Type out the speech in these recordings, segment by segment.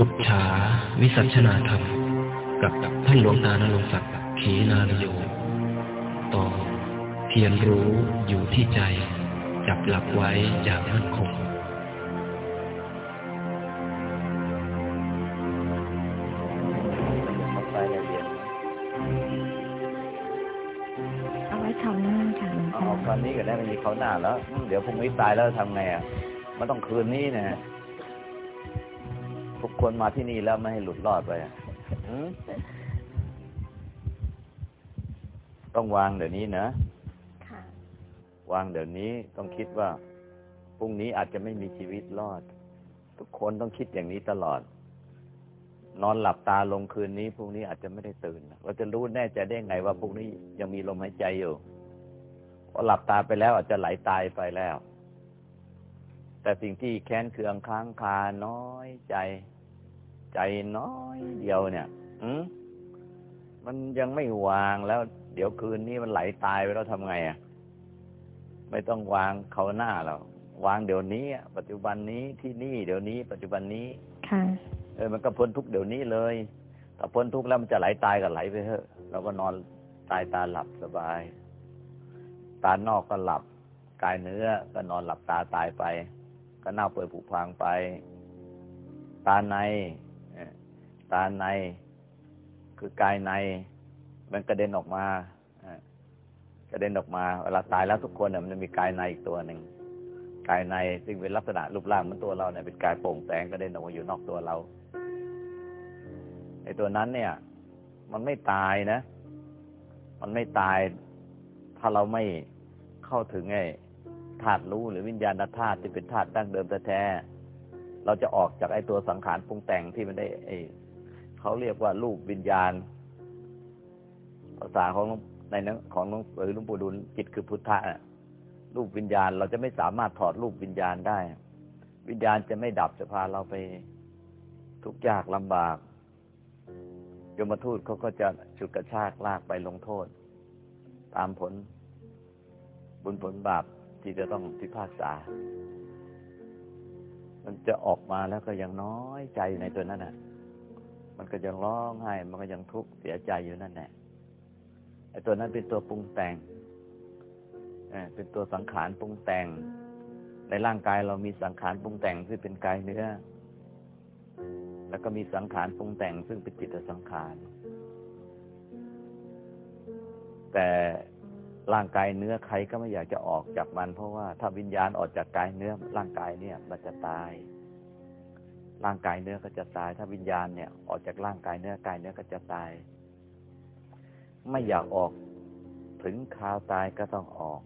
อุจฉาวิสัชนาธรรม กับท่านหลวงตานรงศักดิ์ขีนาลโยต่อเทียนรู้อยู่ที่ใจ จับหลักไว้อย่างมั่นคงเขาไปละเอียดเอาไว้คราวหน้าค่ะหลวงเอาตาวันนี้ก็ได้ไม่มีเขาวหน้าแล้วอืมเดี๋ยวพรุ่งนี้ตายแล้วทำไงอะมันต้องคืนนี้นะทุก คนมาที่นี่แล้วไม่ให้หลุดรอดไปอะอืมต้องวางเดี๋ยวนี้นะค่ะวางเดี๋ยวนี้ต้องคิดว่าพรุ่งนี้อาจจะไม่มีชีวิตรอด ทุกคนต้องคิดอย่างนี้ตลอด นอนหลับตาลงคืนนี้พรุ่งนี้อาจจะไม่ได้ตื่นเราจะรู้แน่ใจได้ไงว่าพรุ่งนี้ยังมีลมหายใจอยู่พอหลับตาไปแล้วอาจจะไหลตายไปแล้ว แต่สิ่งที่แค้นเคืองค้างคาน้อยใจ ใจน้อยเดียวเนี่ยอืมมันยังไม่วางแล้ว เดี๋ยวคืนนี้มันไหลตายไปแล้วทำไงอะ ไม่ต้องวางเขาหน้าเราวางเดี๋ยวนี้อะปัจจุบันนี้ที่นี่เดี๋ยวนี้ ปัจจุบันนี้ค่ะเออมันก็พ้นทุกข์เดี๋ยวนี้เลยถ้าพ้นทุกข์แล้วมันจะไหลตายก็ไหลไปเถอะเราก็นอนตายตาหลับสบาย ตานอกก็หลับ กายเนื้อก็นอนหลับตาตายไป ก็เน่าเปื่อยผุพังไป ตาในเอ่อ ตาใน คือกายใน มันกระเด็นออกมากระเด็นออกมาเวลาตายแล้วทุกคนเนี่ยมันจะมีกายในอีกตัวหนึ่งกายในซึ่งเป็นลักษณะรูปร่างเหมือนตัวเราเนี่ยเป็นกายโปร่งแสงกระเด็นออกมาอยู่นอกตัวเราไอ้ตัวนั้นเนี่ย มันไม่ตายนะ มันไม่ตาย ถ้าเราไม่เข้าถึงไอ้ธาตุรู้หรือวิญญาณธาตุที่เป็นธาตุดั้งเดิมแท้ๆเราจะออกจากไอ้ตัวสังขารปรุงแต่งที่มันได้ไอ้ เขาเรียกว่ารูปวิญญาณ ภาษาของในนั้นของหลวงหรือหลวงปู่ดูลจิตคือพุทธะรูปวิญญาณ เราจะไม่สามารถถอดรูปวิญญาณได้ วิญญาณจะไม่ดับจะพาเราไปทุกข์ยากลำบากยมทูตเขาก็จะฉุดกระชากลากไปลงโทษ ตามผล บุญผลบาปที่จะต้องพิพากษา มันจะออกมาแล้วก็ยังน้อยใจในตัวนั้นน่ะ มันก็ยังร้องไห้ มันก็ยังทุกข์เสียใจอยู่นั่นแหละไอ้ตัวนั้นเป็นตัวปรุงแต่งเป็นตัวสังขารปรุงแต่ง ในร่างกายเรามีสังขารปรุงแต่งซึ่งเป็นกายเนื้อ แล้วก็มีสังขารปรุงแต่ง ซึ่งเป็นจิตสังขาร แต่ร่างกายเนื้อใครก็ไม่อยากจะออกจากมัน เพราะว่าถ้าวิญญาณออกจากกายเนื้อร่างกายเนี่ย มันจะตาย ร่างกายเนื้อก็จะตาย ถ้าวิญญาณเนี่ย ออกจากร่างกายเนื้อกายเนื้อก็จะตาย ไม่อยากออกถึงคราวตายก็ต้องออก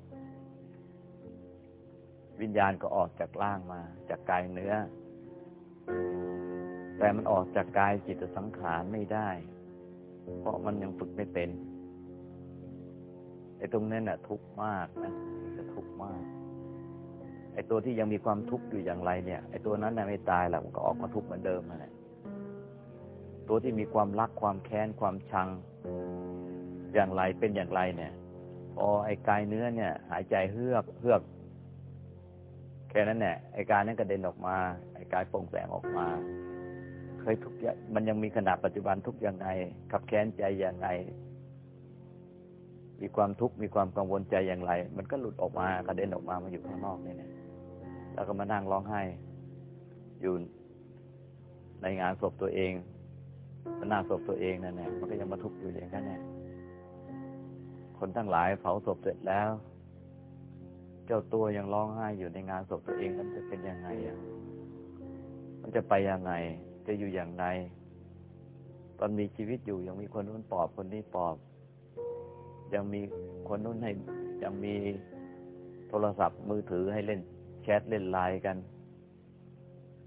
วิญญาณก็ออกจากร่างมา จากกายเนื้อ แต่มันออกจากกายจิตสังขารไม่ได้ เพราะมันยังฝึกไม่เป็นไอ้ตรงนั้นน่ะ ทุกข์มากนะจะทุกข์มาก ไอ้ตัวที่ยังมีความทุกข์อยู่อย่างไรเนี่ยไอ้ตัวนั้นน่ะไม่ตายหรอกมันก็ออกมาทุกข์เหมือนเดิมนั่นแหละตัวที่มีความรักความแค้นความชังอย่างไรเป็นอย่างไรเนี่ยพอไอ้กายเนื้อเนี่ย หายใจเฮือกเฮือกแค่นั้นแหละไอ้กายนั้นกระเด็นออกมา ไอ้กายโปร่งแสงออกมา เคยทุกข์มันยังมีขณะปัจจุบันทุกข์ยังไงขับแค้นใจอย่างไงมีความทุกข์มีความกังวลใจอย่างไร มันก็หลุดออกมากระเด็นออกมามาอยู่ข้างนอกนี่เนี่ย แล้วก็มานั่งร้องไห้ อยู่ในงานศพตัวเองหน้าศพตัวเองนั่นแหละมันก็ยังมาทุกข์อยู่อย่างนั้นแหละคนทั้งหลายเผาศพเสร็จแล้ว เจ้าตัวยังร้องไห้อยู่ในงานศพตัวเองมันจะเป็นยังไงอะมันจะไปยังไง จะอยู่อย่างไรตอนมีชีวิตอยู่ยังมีคนนู้นปอบคนนี้ปอบ ยังมีคนนู้นให้ยังมีโทรศัพท์มือถือให้เล่น แชทเล่นไลน์กัน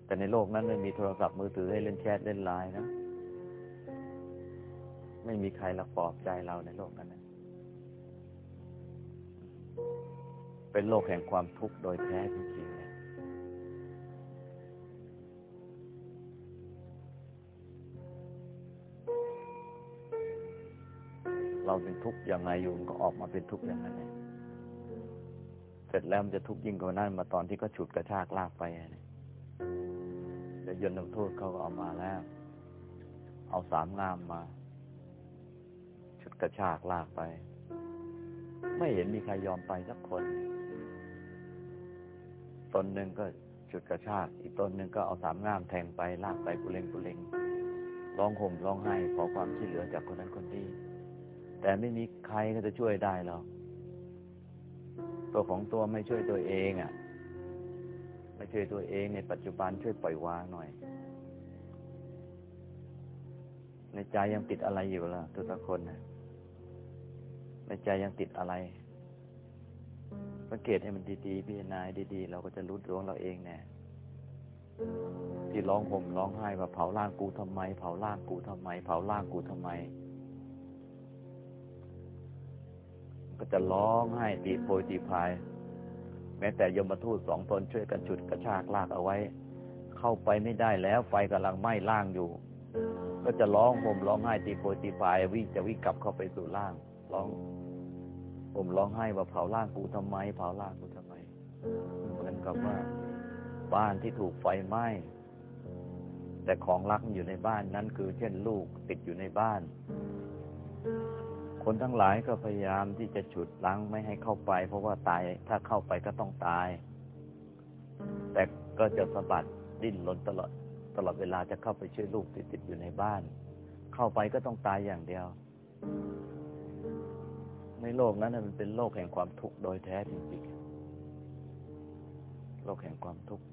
แต่ในโลกนั้นไม่มีโทรศัพท์มือถือให้เล่นแชทเล่นไลน์นะไม่มีใครละปลอบใจเราในโลกนั้นนะเป็นโลกแห่งความทุกข์โดยแท้จริงๆเลยเราเป็นทุกข์ยังไงอยู่มันก็ออกมาเป็นทุกข์อย่างนั้นเลยเสร็จแล้วมันจะทุกข์ยิ่งกว่านั้นมาตอนที่ก็ฉุดกระชากลากไปเนี่ยจะยนต์โทษเขาก็เอามาแล้ว เอาสามงามมาชุดกระชากลากไป ไม่เห็นมีใครยอมไปสักคนตนหนึ่งก็ชุดกระชาก อีกตนหนึ่งก็เอาสามงามแทงไปลากไปกุเลงกุเลงร้องห่มร้องไห้ขอความช่วยเหลือจากคนนั้นคนนี้แต่ไม่มีใครก็จะช่วยได้หรอก ตัวของตัวไม่ช่วยตัวเองอะ ไม่ช่วยตัวเองในปัจจุบันช่วยปล่อยวางหน่อย ในใจยังติดอะไรอยู่ล่ะทุกคนนะในใจยังติดอะไรสังเกตให้มันดีๆพิจารณาดีๆ เราก็จะรู้ตัวเราเองแน่ที่ร้องห่มร้องไห้ว่าเผาร่างกูทำไม เผาร่างกูทำไม เผาร่างกูทำไม ก็จะร้องไห้ตีโพยตีพาย แม้แต่ยมทูตสองตนช่วยกันฉุดกระชากลากเอาไว้ เข้าไปไม่ได้แล้วไฟกำลังไหม้ล่างอยู่ ก็จะร้องห่มร้องไห้ตีโพยตีพาย วิ่งจะวิ่งกลับเข้าไปสู่ล่างร้องผมร้องไห้ว่าเผาร่างกูทำไม เผาร่างกูทำไม เหมือนกับว่า บ้านที่ถูกไฟไหม้แต่ของรักอยู่ในบ้านนั้นคือ เช่นลูกติดอยู่ในบ้าน คนทั้งหลายก็พยายามที่จะฉุดล้างไม่ให้เข้าไป เพราะว่าตายถ้าเข้าไปก็ต้องตาย แต่ก็จะสะบัดดิ้นรนตลอดตลอดเวลาจะเข้าไปช่วยลูกที่ติดอยู่ในบ้าน เข้าไปก็ต้องตายอย่างเดียว ในโลกนั้นมันเป็นโลกแห่งความทุกข์โดยแท้จริงๆ โลกแห่งความทุกข์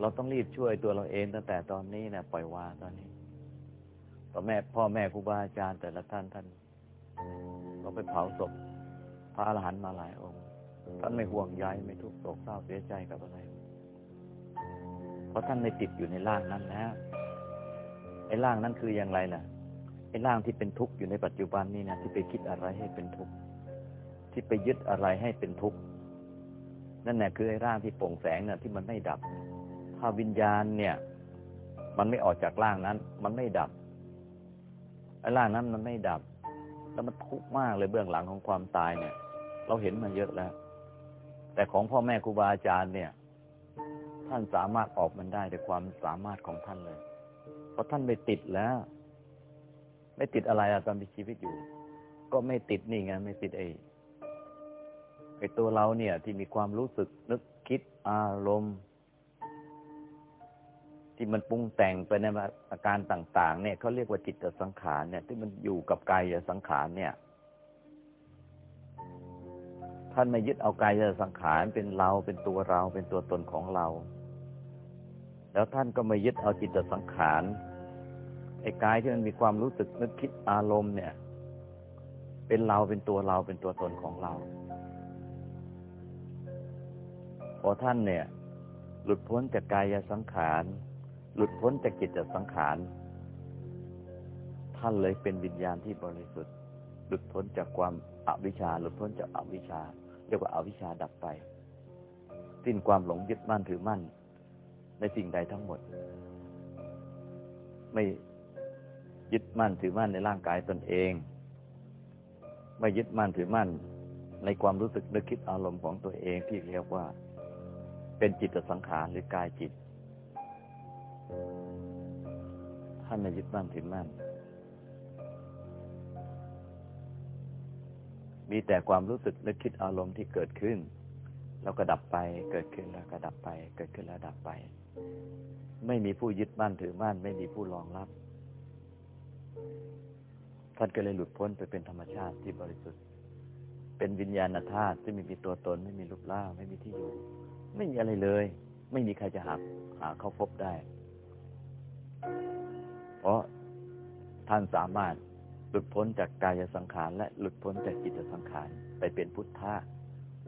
เราต้องรีบช่วยตัวเราเองตั้งแต่ตอนนี้นะปล่อยวางตอนนี้ พ่อแม่พ่อแม่ครูบาอาจารย์ แต่ละท่านท่านเราไปเผาศพพระอรหันต์มาหลายองค์ ท่านไม่ห่วงใยไม่ทุกข์โศกเศร้าเสียใจกับอะไร เพราะท่านไม่ติดอยู่ในร่างนั้นแล้วไอ้ร่างนั้นคืออย่างไรล่ะไอ้ร่างที่เป็นทุกข์อยู่ในปัจจุบันนี่นะที่ไปคิดอะไรให้เป็นทุกข์ที่ไปยึดอะไรให้เป็นทุกข์นั่นแหละคือไอ้ร่างที่โปร่งแสงน่ะที่มันไม่ดับ ถ้าวิญญาณเนี่ย มันไม่ออกจากร่างนั้น มันไม่ดับ ไอ้ร่างนั้นมันไม่ดับ แล้วมันทุกข์มากเลยเบื้องหลังของความตายเนี่ย เราเห็นมาเยอะแล้ว แต่ของพ่อแม่ครูบาอาจารย์เนี่ย ท่านสามารถออกมันได้ด้วยความสามารถของท่านเลย เพราะท่านไม่ติดแล้ว ไม่ติดอะไรอะตอนมีชีวิตอยู่ ก็ไม่ติดนี่ไงไม่ติดไอ้ไอ้ตัวเราเนี่ย ที่มีความรู้สึกนึกคิดอารมณ์ ที่มันปรุงแต่งไปในอาการต่าง ๆ เนี่ยเขาเรียกว่าจิตสังขารเนี่ย ที่มันอยู่กับกายสังขารเนี่ย ท่านไม่ยึดเอากายสังขารเป็นเราเป็นตัวเราเป็นตัวตนของเรา แล้วท่านก็ไม่ยึดเอาจิตสังขารไอ้กายที่มันมีความรู้สึกนึกคิดอารมณ์เนี่ย เป็นเราเป็นตัวเราเป็นตัวตนของเราพอท่านเนี่ย หลุดพ้นจากกายสังขาร หลุดพ้นจากจิตสังขาร ท่านเลยเป็นวิญญาณที่บริสุทธิ์ หลุดพ้นจากความอวิชชา หลุดพ้นจากอวิชชา เรียกว่าอาวิชชาดับไป สิ้นความหลงยึดมั่นถือมั่น ในสิ่งใดทั้งหมด ไม่ยึดมั่นถือมั่นในร่างกายตนเอง ไม่ยึดมั่นถือมั่นในความรู้สึกนึกคิดอารมณ์ของตัวเองที่เรียกว่า เป็นจิตสังขารหรือกายจิต ท่านไม่ยึดมั่นถือมั่น มีแต่ความรู้สึกนึกคิดอารมณ์ที่เกิดขึ้น แล้วก็ดับไป เกิดขึ้นแล้วก็ดับไป เกิดขึ้นแล้วดับไป ไม่มีผู้ยึดมั่นถือมั่น ไม่มีผู้รองรับ ท่านก็เลยหลุดพ้นไปเป็นธรรมชาติที่บริสุทธิ์ เป็นวิญญาณธาตุที่ไม่มีตัวตน ไม่มีรูปร่าง ไม่มีที่อยู่ ไม่มีอะไรเลย ไม่มีใครจะหาหาเขาพบได้ เพราะท่านสามารถหลุดพ้นจากกายสังขาร และหลุดพ้นจากจิตสังขาร ไปเป็นพุทธะ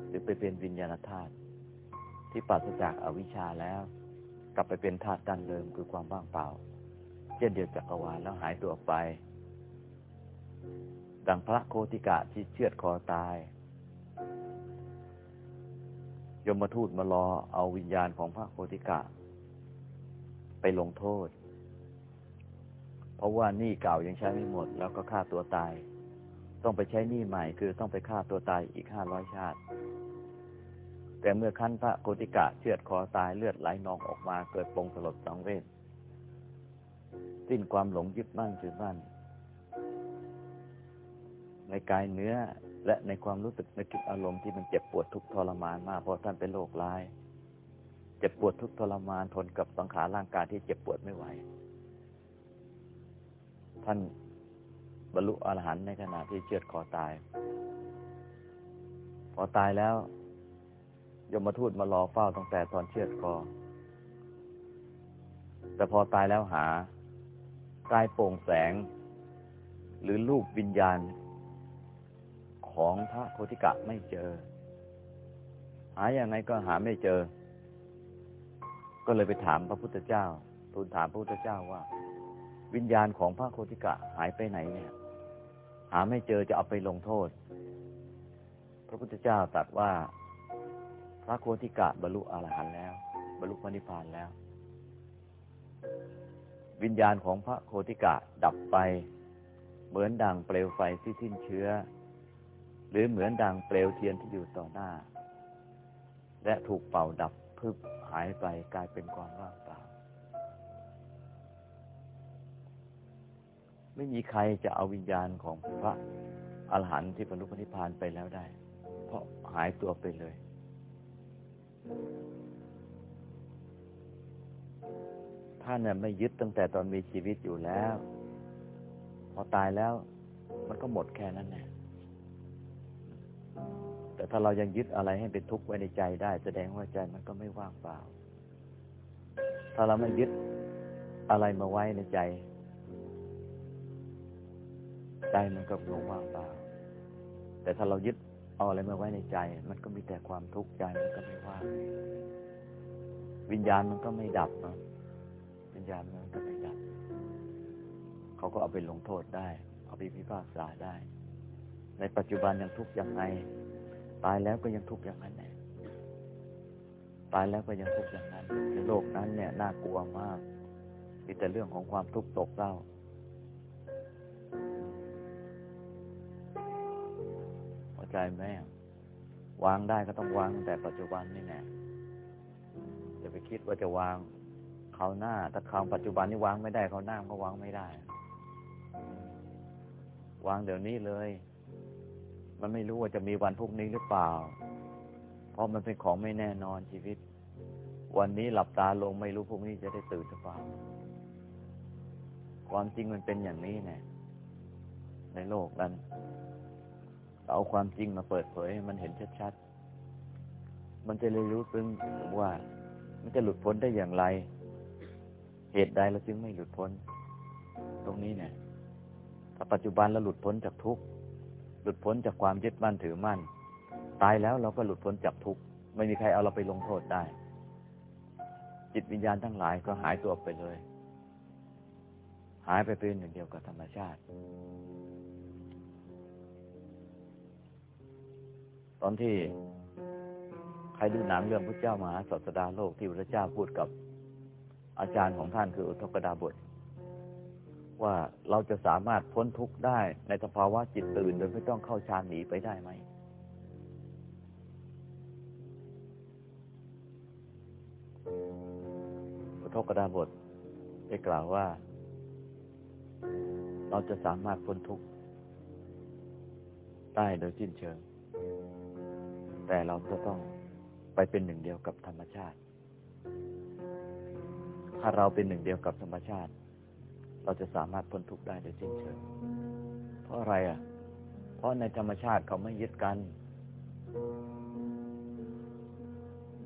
หรือไปเป็นวิญญาณธาตุที่ปราศจากอาวิชชาแล้ว กลับไปเป็นธาตุดั้งเดิมคือความว่างเปล่า เช่นเดียวจักรวาลแล้วหายตัวไป ดังพระโคติกะที่เชือดคอตายยมทูตมารอเอาวิญญาณของพระโคติกะ ไปลงโทษ เพราะว่าหนี้เก่ายังใช้ไม่หมด แล้วก็ฆ่าตัวตาย ต้องไปใช้หนี้ใหม่ คือต้องไปฆ่าตัวตายอีกห้าร้อยชาติ แต่เมื่อขั้นพระโกติกะเชือดคอตายเลือดไหลนองออกมาเกิดปงสลดสังเวชสิ้นความหลงยึดมั่นถือมั่น ในกายเนื้อและในความรู้สึกในจิตอารมณ์ที่มันเจ็บปวดทุกทรมานมาก เพราะท่านเป็นโรคร้าย เจ็บปวดทุกทรมานทนกับสังขารร่างกายที่เจ็บปวดไม่ไหว ท่านบรรลุอรหันต์ในขณะที่เชือดคอตาย พอตายแล้ว ยมทูตมารอเฝ้าตั้งแต่ตอนเชือดคอ แต่พอตายแล้วหากายโปร่งแสง หรือรูปวิญญาณ ของพระโคติกะไม่เจอ หาอย่างไงก็หาไม่เจอ ก็เลยไปถามพระพุทธเจ้า ทูลถามพระพุทธเจ้าว่า วิญญาณของพระโคติกะหายไปไหนเนี่ยหาไม่เจอจะเอาไปลงโทษ พระพุทธเจ้าตรัสว่า พระโคติกะบรรลุอรหันต์แล้ว บรรลุพระนิพพานแล้ว วิญญาณของพระโคติกะดับไป เหมือนดังเปลวไฟที่สิ้นเชื้อ หรือเหมือนดังเปลวเทียนที่อยู่ต่อหน้า และถูกเป่าดับพึบหายไปกลายเป็นความว่าง ไม่มีใครจะเอาวิญญาณของพระอรหันต์ที่บรรลุพระนิพพานไปแล้วได้ เพราะหายตัวไปเลย ท่านน่ะไม่ยึดตั้งแต่ตอนมีชีวิตอยู่แล้ว พอตายแล้ว มันก็หมดแค่นั้นแหละแต่ถ้าเรายังยึดอะไรให้เป็นทุกข์ไว้ในใจได้ แสดงว่าใจมันก็ไม่ว่างเปล่า ถ้าเราไม่ยึดอะไรมาไว้ในใจ ใจมันก็ลงว่างเปล่า แต่ถ้าเรายึดเอาอะไรมาไว้ในใจ มันก็มีแต่ความทุกข์ใจมันก็ไม่ว่างวิญญาณมันก็ไม่ดับนะวิญญาณมันก็ไม่ดับ เขาก็เอาไปลงโทษได้ เอาไปพิพากษาได้ ในปัจจุบันยังทุกข์ยังไง ตายแล้วก็ยังทุกข์อย่างนั้นแหละตายแล้วก็ยังทุกข์อย่างนั้นในโลกนั้นเนี่ยน่ากลัวมาก มีแต่เรื่องของความทุกข์โศกเศร้า ใจไหมวางได้ก็ต้องวางแต่ปัจจุบันนี่แน่อย่าไปคิดว่าจะวางเขาวหน้า ถ้าเขาวปัจจุบันนี่วางไม่ได้เขาวหน้าก็วางไม่ได้ วางเดี๋ยวนี้เลย มันไม่รู้ว่าจะมีวันพรุ่งนี้หรือเปล่า เพราะมันเป็นของไม่แน่นอนชีวิต วันนี้หลับตาลงไม่รู้พรุ่งนี้จะได้ตื่นหรือเปล่า ความจริงมันเป็นอย่างนี้แน่ในโลกนั้น เอาความจริงมาเปิดเผยให้มันเห็นชัดๆ มันจะเลยรู้ซึ้งว่ามันจะหลุดพ้นได้อย่างไร เหตุใดเราจึงไม่หลุดพ้น ตรงนี้เนี่ยถ้าปัจจุบันเราหลุดพ้นจากทุกข์หลุดพ้นจากความยึดมั่นถือมั่น ตายแล้วเราก็หลุดพ้นจากทุกข์ไม่มีใครเอาเราไปลงโทษได้ จิตวิญญาณทั้งหลายก็หายตัวไปเลย หายไปเป็นหนึ่งเดียวกับธรรมชาติ ตอนที่ใครดูหนังเรื่องพระเจ้ามหาสัสดาโลกที่พระเจ้าพูดกับอาจารย์ของท่านคืออุทกดาบท ว่าเราจะสามารถพ้นทุกข์ได้ในสภาวะจิตตื่นโดยไม่ต้องเข้าฌานหนีไปได้ไหมอุทกดาบทได้กล่าวว่า เราจะสามารถพ้นทุกข์ได้โดยสิ้นเชิง แต่เราจะต้องไปเป็นหนึ่งเดียวกับธรรมชาติ ถ้าเราเป็นหนึ่งเดียวกับธรรมชาติ เราจะสามารถพ้นทุกข์ได้โดยสิ้นเชิง เพราะอะไรอะ เพราะในธรรมชาติเขาไม่ยึดกัน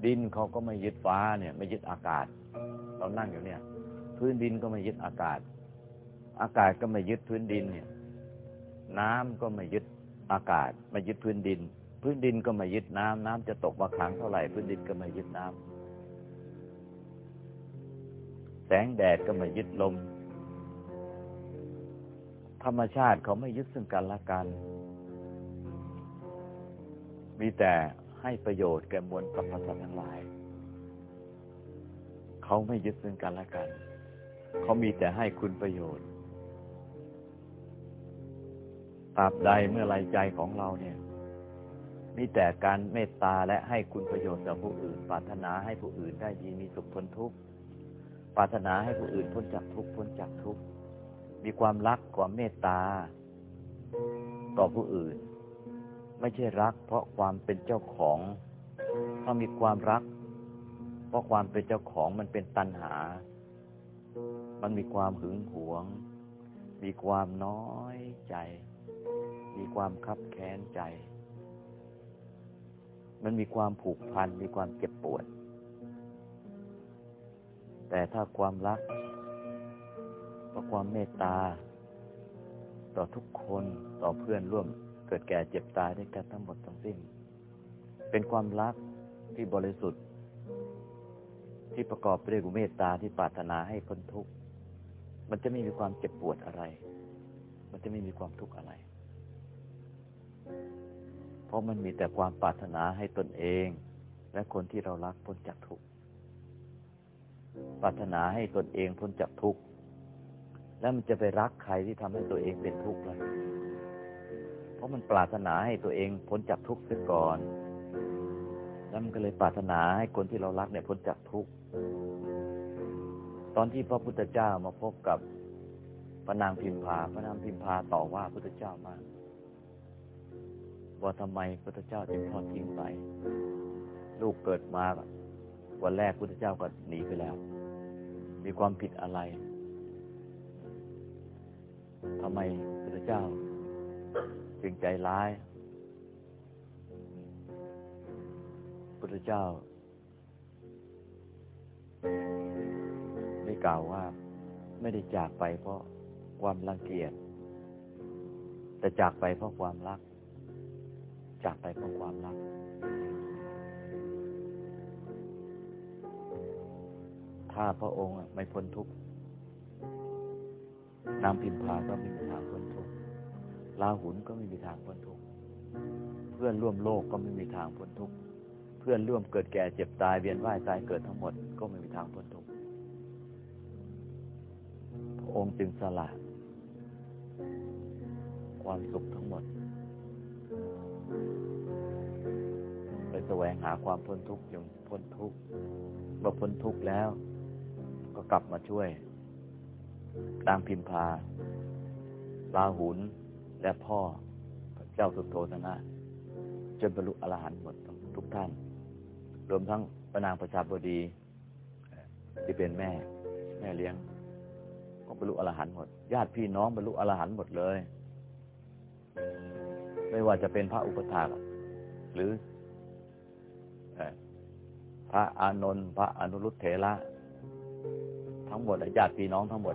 ดินเขาก็ไม่ยึดฟ้าเนี่ย ไม่ยึดอากาศ เรานั่งอยู่เนี่ย พื้นดินก็ไม่ยึดอากาศ อากาศก็ไม่ยึดพื้นดินเนี่ย น้ำก็ไม่ยึดอากาศ ไม่ยึดพื้นดิน พื้นดินก็ไม่ยึดน้ำน้ำจะตกมาค้งเท่าไหร่ พื้นดินก็ไม่ยึดน้ำแสงแดดก็ไม่ยึดลม ธรรมชาติเขาไม่ยึดซึ่งกันและกัน มีแต่ให้ประโยชน์แก่มวลสรรพสัตว์ทั้งหลาย เขาไม่ยึดซึ่งกันและกัน เขามีแต่ให้คุณประโยชน์ตราบใดเมื่อไรใจของเราเนี่ย มีแต่การเมตตาและให้คุณประโยชน์ต่อผู้อื่น ปรารถนาให้ผู้อื่นได้ดีมีสุขพ้นทุกข์ ปรารถนาให้ผู้อื่นพ้นจากทุกข์พ้นจากทุกข์ มีความรักความเมตตา ต่อผู้อื่น ไม่ใช่รัก เพราะความเป็นเจ้าของถ้ามีความรัก เพราะความเป็นเจ้าของมันเป็นตัณหา มันมีความหึงหวง มีความน้อยใจ มีความคับแค้นใจ มันมีความผูกพันมีความเจ็บปวด แต่ถ้าความรักเพราะความเมตตา ต่อทุกคนต่อเพื่อนร่วม เกิดแก่เจ็บตายด้วยกันทั้งหมดทั้งสิ้น เป็นความรักที่บริสุทธิ์ ที่ประกอบไปด้วยเมตตาที่ปรารถนาให้พ้นทุกข์มันจะไม่มีความเจ็บปวดอะไร มันจะไม่มีความทุกข์อะไร ราะมันมีแต่ความปรารถนาให้ตนเอง และคนที่เรารักพ้นจากทุกข์ปรารถนาให้ตนเองพ้นจากทุกข์แล้วมันจะไปรักใครที่ทำให้ตัวเองเป็นทุกข์ล่ะเพราะมันปรารถนาให้ตัวเองพ้นจากทุกข์เสียก่อน แล้วมันก็เลยปรารถนาให้คนที่เรารักเนี่ยพ้นจากทุกข์ตอนที่พระพุทธเจ้ามาพบกับพระนางพิมพา พระนางพิมพาต่อว่าพระพุทธเจ้ามาก ว่าทำไมพระเจ้าจึงทอดทิ้งไป ลูกเกิดมาวันแรกพระพุทธเจ้าก็หนีไปแล้ว มีความผิดอะไรทำไมพระพุทธเจ้า จึงใจร้ายพระพุทธเจ้าได้กล่าวว่าไม่ได้จากไปเพราะความรังเกียจแต่จากไปเพราะความรัก จากไปเพราะความรัก ถ้าพระองค์ไม่พ้นทุกข์นางพิมพาก็ไม่มีทางพ้นทุกข์ลาหุนก็ไม่มีทางพ้นทุกข์เพื่อนร่วมโลกก็ไม่มีทางพ้นทุกข์เพื่อนร่วมเกิดแก่เจ็บตายเวียนว่ายตายเกิดทั้งหมดก็ไม่มีทางพ้นทุกข์พระองค์จึงสละความสุขทั้งหมด ไปแสวงหาความพ้นทุกข์จงพ้นทุกข์เมื่อพ้นทุกข์แล้ว ก็กลับมาช่วยนางพิมพาลาหุนและพ่อเจ้าสุโธธนะจนบรรลุอรหันต์หมดทุกท่าน รวมทั้งพระนางประชาบดี ที่เป็นแม่ แม่เลี้ยง ก็บรรลุอรหันต์หมด ญาติพี่น้องบรรลุอรหันต์หมดเลย ไม่ว่าจะเป็นพระอุปถากหรือพระอานนท์พระอนุรุตเถระทั้งหมดญาติพี่น้องทั้งหมด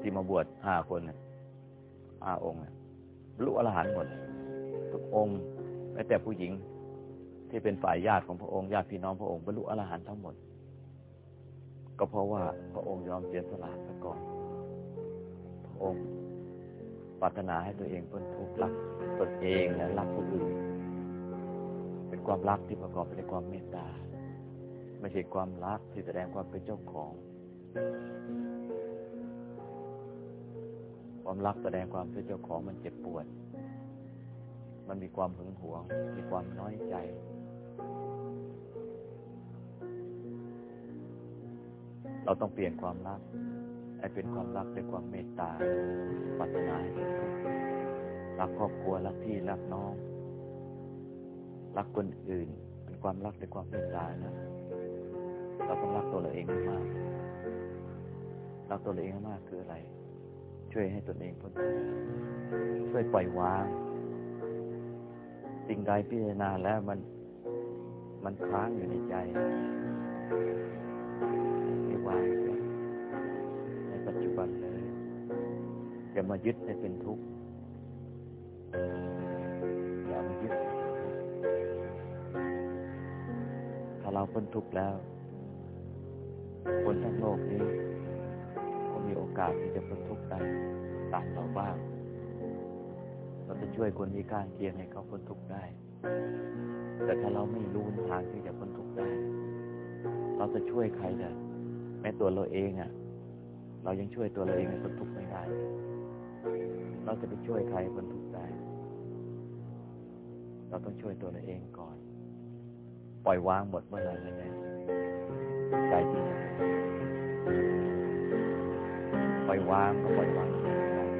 ที่มาบวชห้าคนห้าองค์รรลุอรหันต์หมดทุกองค์แม้แต่ผู้หญิงที่เป็นฝ่ายญาติของพระองค์ญาติพี่น้องพระองค์บรรลุอรหันต์ทั้งหมด ก็เพราะว่าพระองค์ยอมเสียสละซะก่อนพระองค์ ปรารถนาให้ตัวเองพ้นทุกข์รักตนเองและรักผู้อื่น เป็นความรักที่ประกอบไปด้วยความเมตตา ไม่ใช่ความรักที่แสดงความเป็นเจ้าของ ความรักแสดงความเป็นเจ้าของมันเจ็บปวด มันมีความหึงหวง มีความน้อยใจเราต้องเปลี่ยนความรัก ให้เป็นความรักด้วยความเมตตาปรารถนาให้เป็นทุกรักครอบครัวรักพี่รักน้อง รักคนอื่น เป็นความรักด้วยความเมตตานะเราต้องรักตัวเราเองมากรักตัวเราเองมากคืออะไร ช่วยให้ตนเองพ้นทุกข์ช่วยปล่อยวางสิ่งใดพิจารณาแล้วมันมันค้างอยู่ในใจไม่วาง อย่ามายึดให้เป็นทุกข์อย่ามายึด ถ้าเราพ้นทุกข์แล้ว คนทั้งโลกนี้ก็มีโอกาสที่จะพ้นทุกข์ได้ตามเราบ้าง เราจะช่วยคนมีการเคียงให้เขาพ้นทุกข์ได้ แต่ถ้าเราไม่รู้ทางที่จะพ้นทุกข์ได้ เราจะช่วยใครได้แม้ตัวเราเองอะ เรายังช่วยตัวเราเองให้พ้นทุกข์ไม่ได้ เราจะไปช่วยใครพ้นทุกข์ได้ เราต้องช่วยตัวเราเองก่อน ปล่อยวางหมดเมื่อไหร่แล้วเนี่ยใจจริงปล่อยวางก็ปล่อยวางปล่อยวาง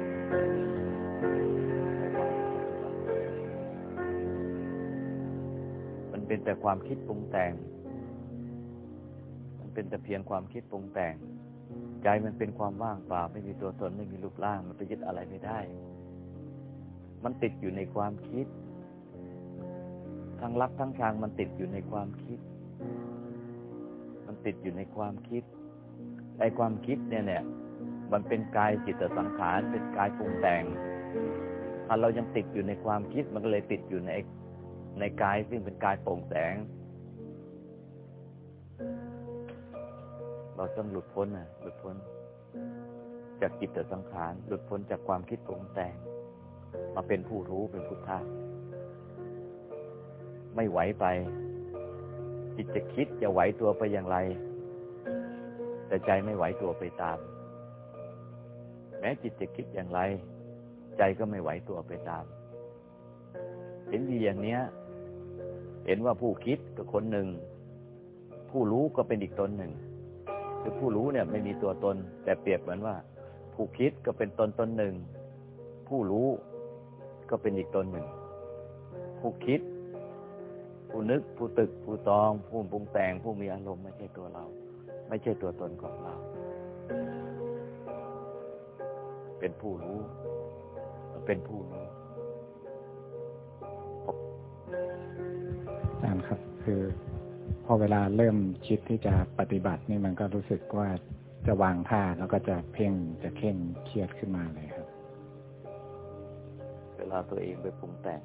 มันเป็นแต่ความคิดปรุงแต่ง มันเป็นแต่เพียงความคิดปรุงแต่ง ใจมันเป็นความว่างเปล่า ไม่มีตัวตนไม่มีรูปร่าง มันไปยึดอะไรไม่ได้ มันติดอยู่ในความคิด ทั้งรักทั้งชังมันติดอยู่ในความคิด มันติดอยู่ในความคิดไอ้ความคิดเนี่ยเนี่ย มันเป็นกายจิตสังขารเป็นกายปรุงแต่งถ้าเรายังติดอยู่ในความคิดมันก็เลยติดอยู่ในในกายซึ่งเป็นกายโปร่งแสง เราต้องหลุดพ้นนะหลุดพ้น จากจิตแต่สังขารหลุดพ้นจากความคิดปรุงแต่ง มาเป็นผู้รู้เป็นพุทธะไม่ไหวไป จิตจะคิดจะไหวตัวไปอย่างไร แต่ใจไม่ไหวตัวไปตาม แม้จิตจะคิดอย่างไร ใจก็ไม่ไหวตัวไปตาม เห็นดีอย่างเนี้ย เห็นว่าผู้คิดก็คนหนึ่ง ผู้รู้ก็เป็นอีกตนหนึ่ง คือผู้รู้เนี่ยไม่มีตัวตน แต่เปรียบเหมือนว่า ผู้คิดก็เป็นตนตนหนึ่ง ผู้รู้ก็เป็นอีกตนหนึ่ง ผู้คิด ผู้นึก ผู้ตึก ผู้ตอง ผู้ปรุงแต่ง ผู้มีอารมณ์ไม่ใช่ตัวเรา ไม่ใช่ตัวตนของเรา เป็นผู้รู้เป็นผู้รู้อาจารย์ครับ คือ พอเวลาเริ่มคิดที่จะปฏิบัตินี่มันก็รู้สึกว่าจะวางท่าแล้วก็จะเพ่งจะเข่งเครียดขึ้นมาเลยครับ เวลาตัวเองไปปรุงแต่ง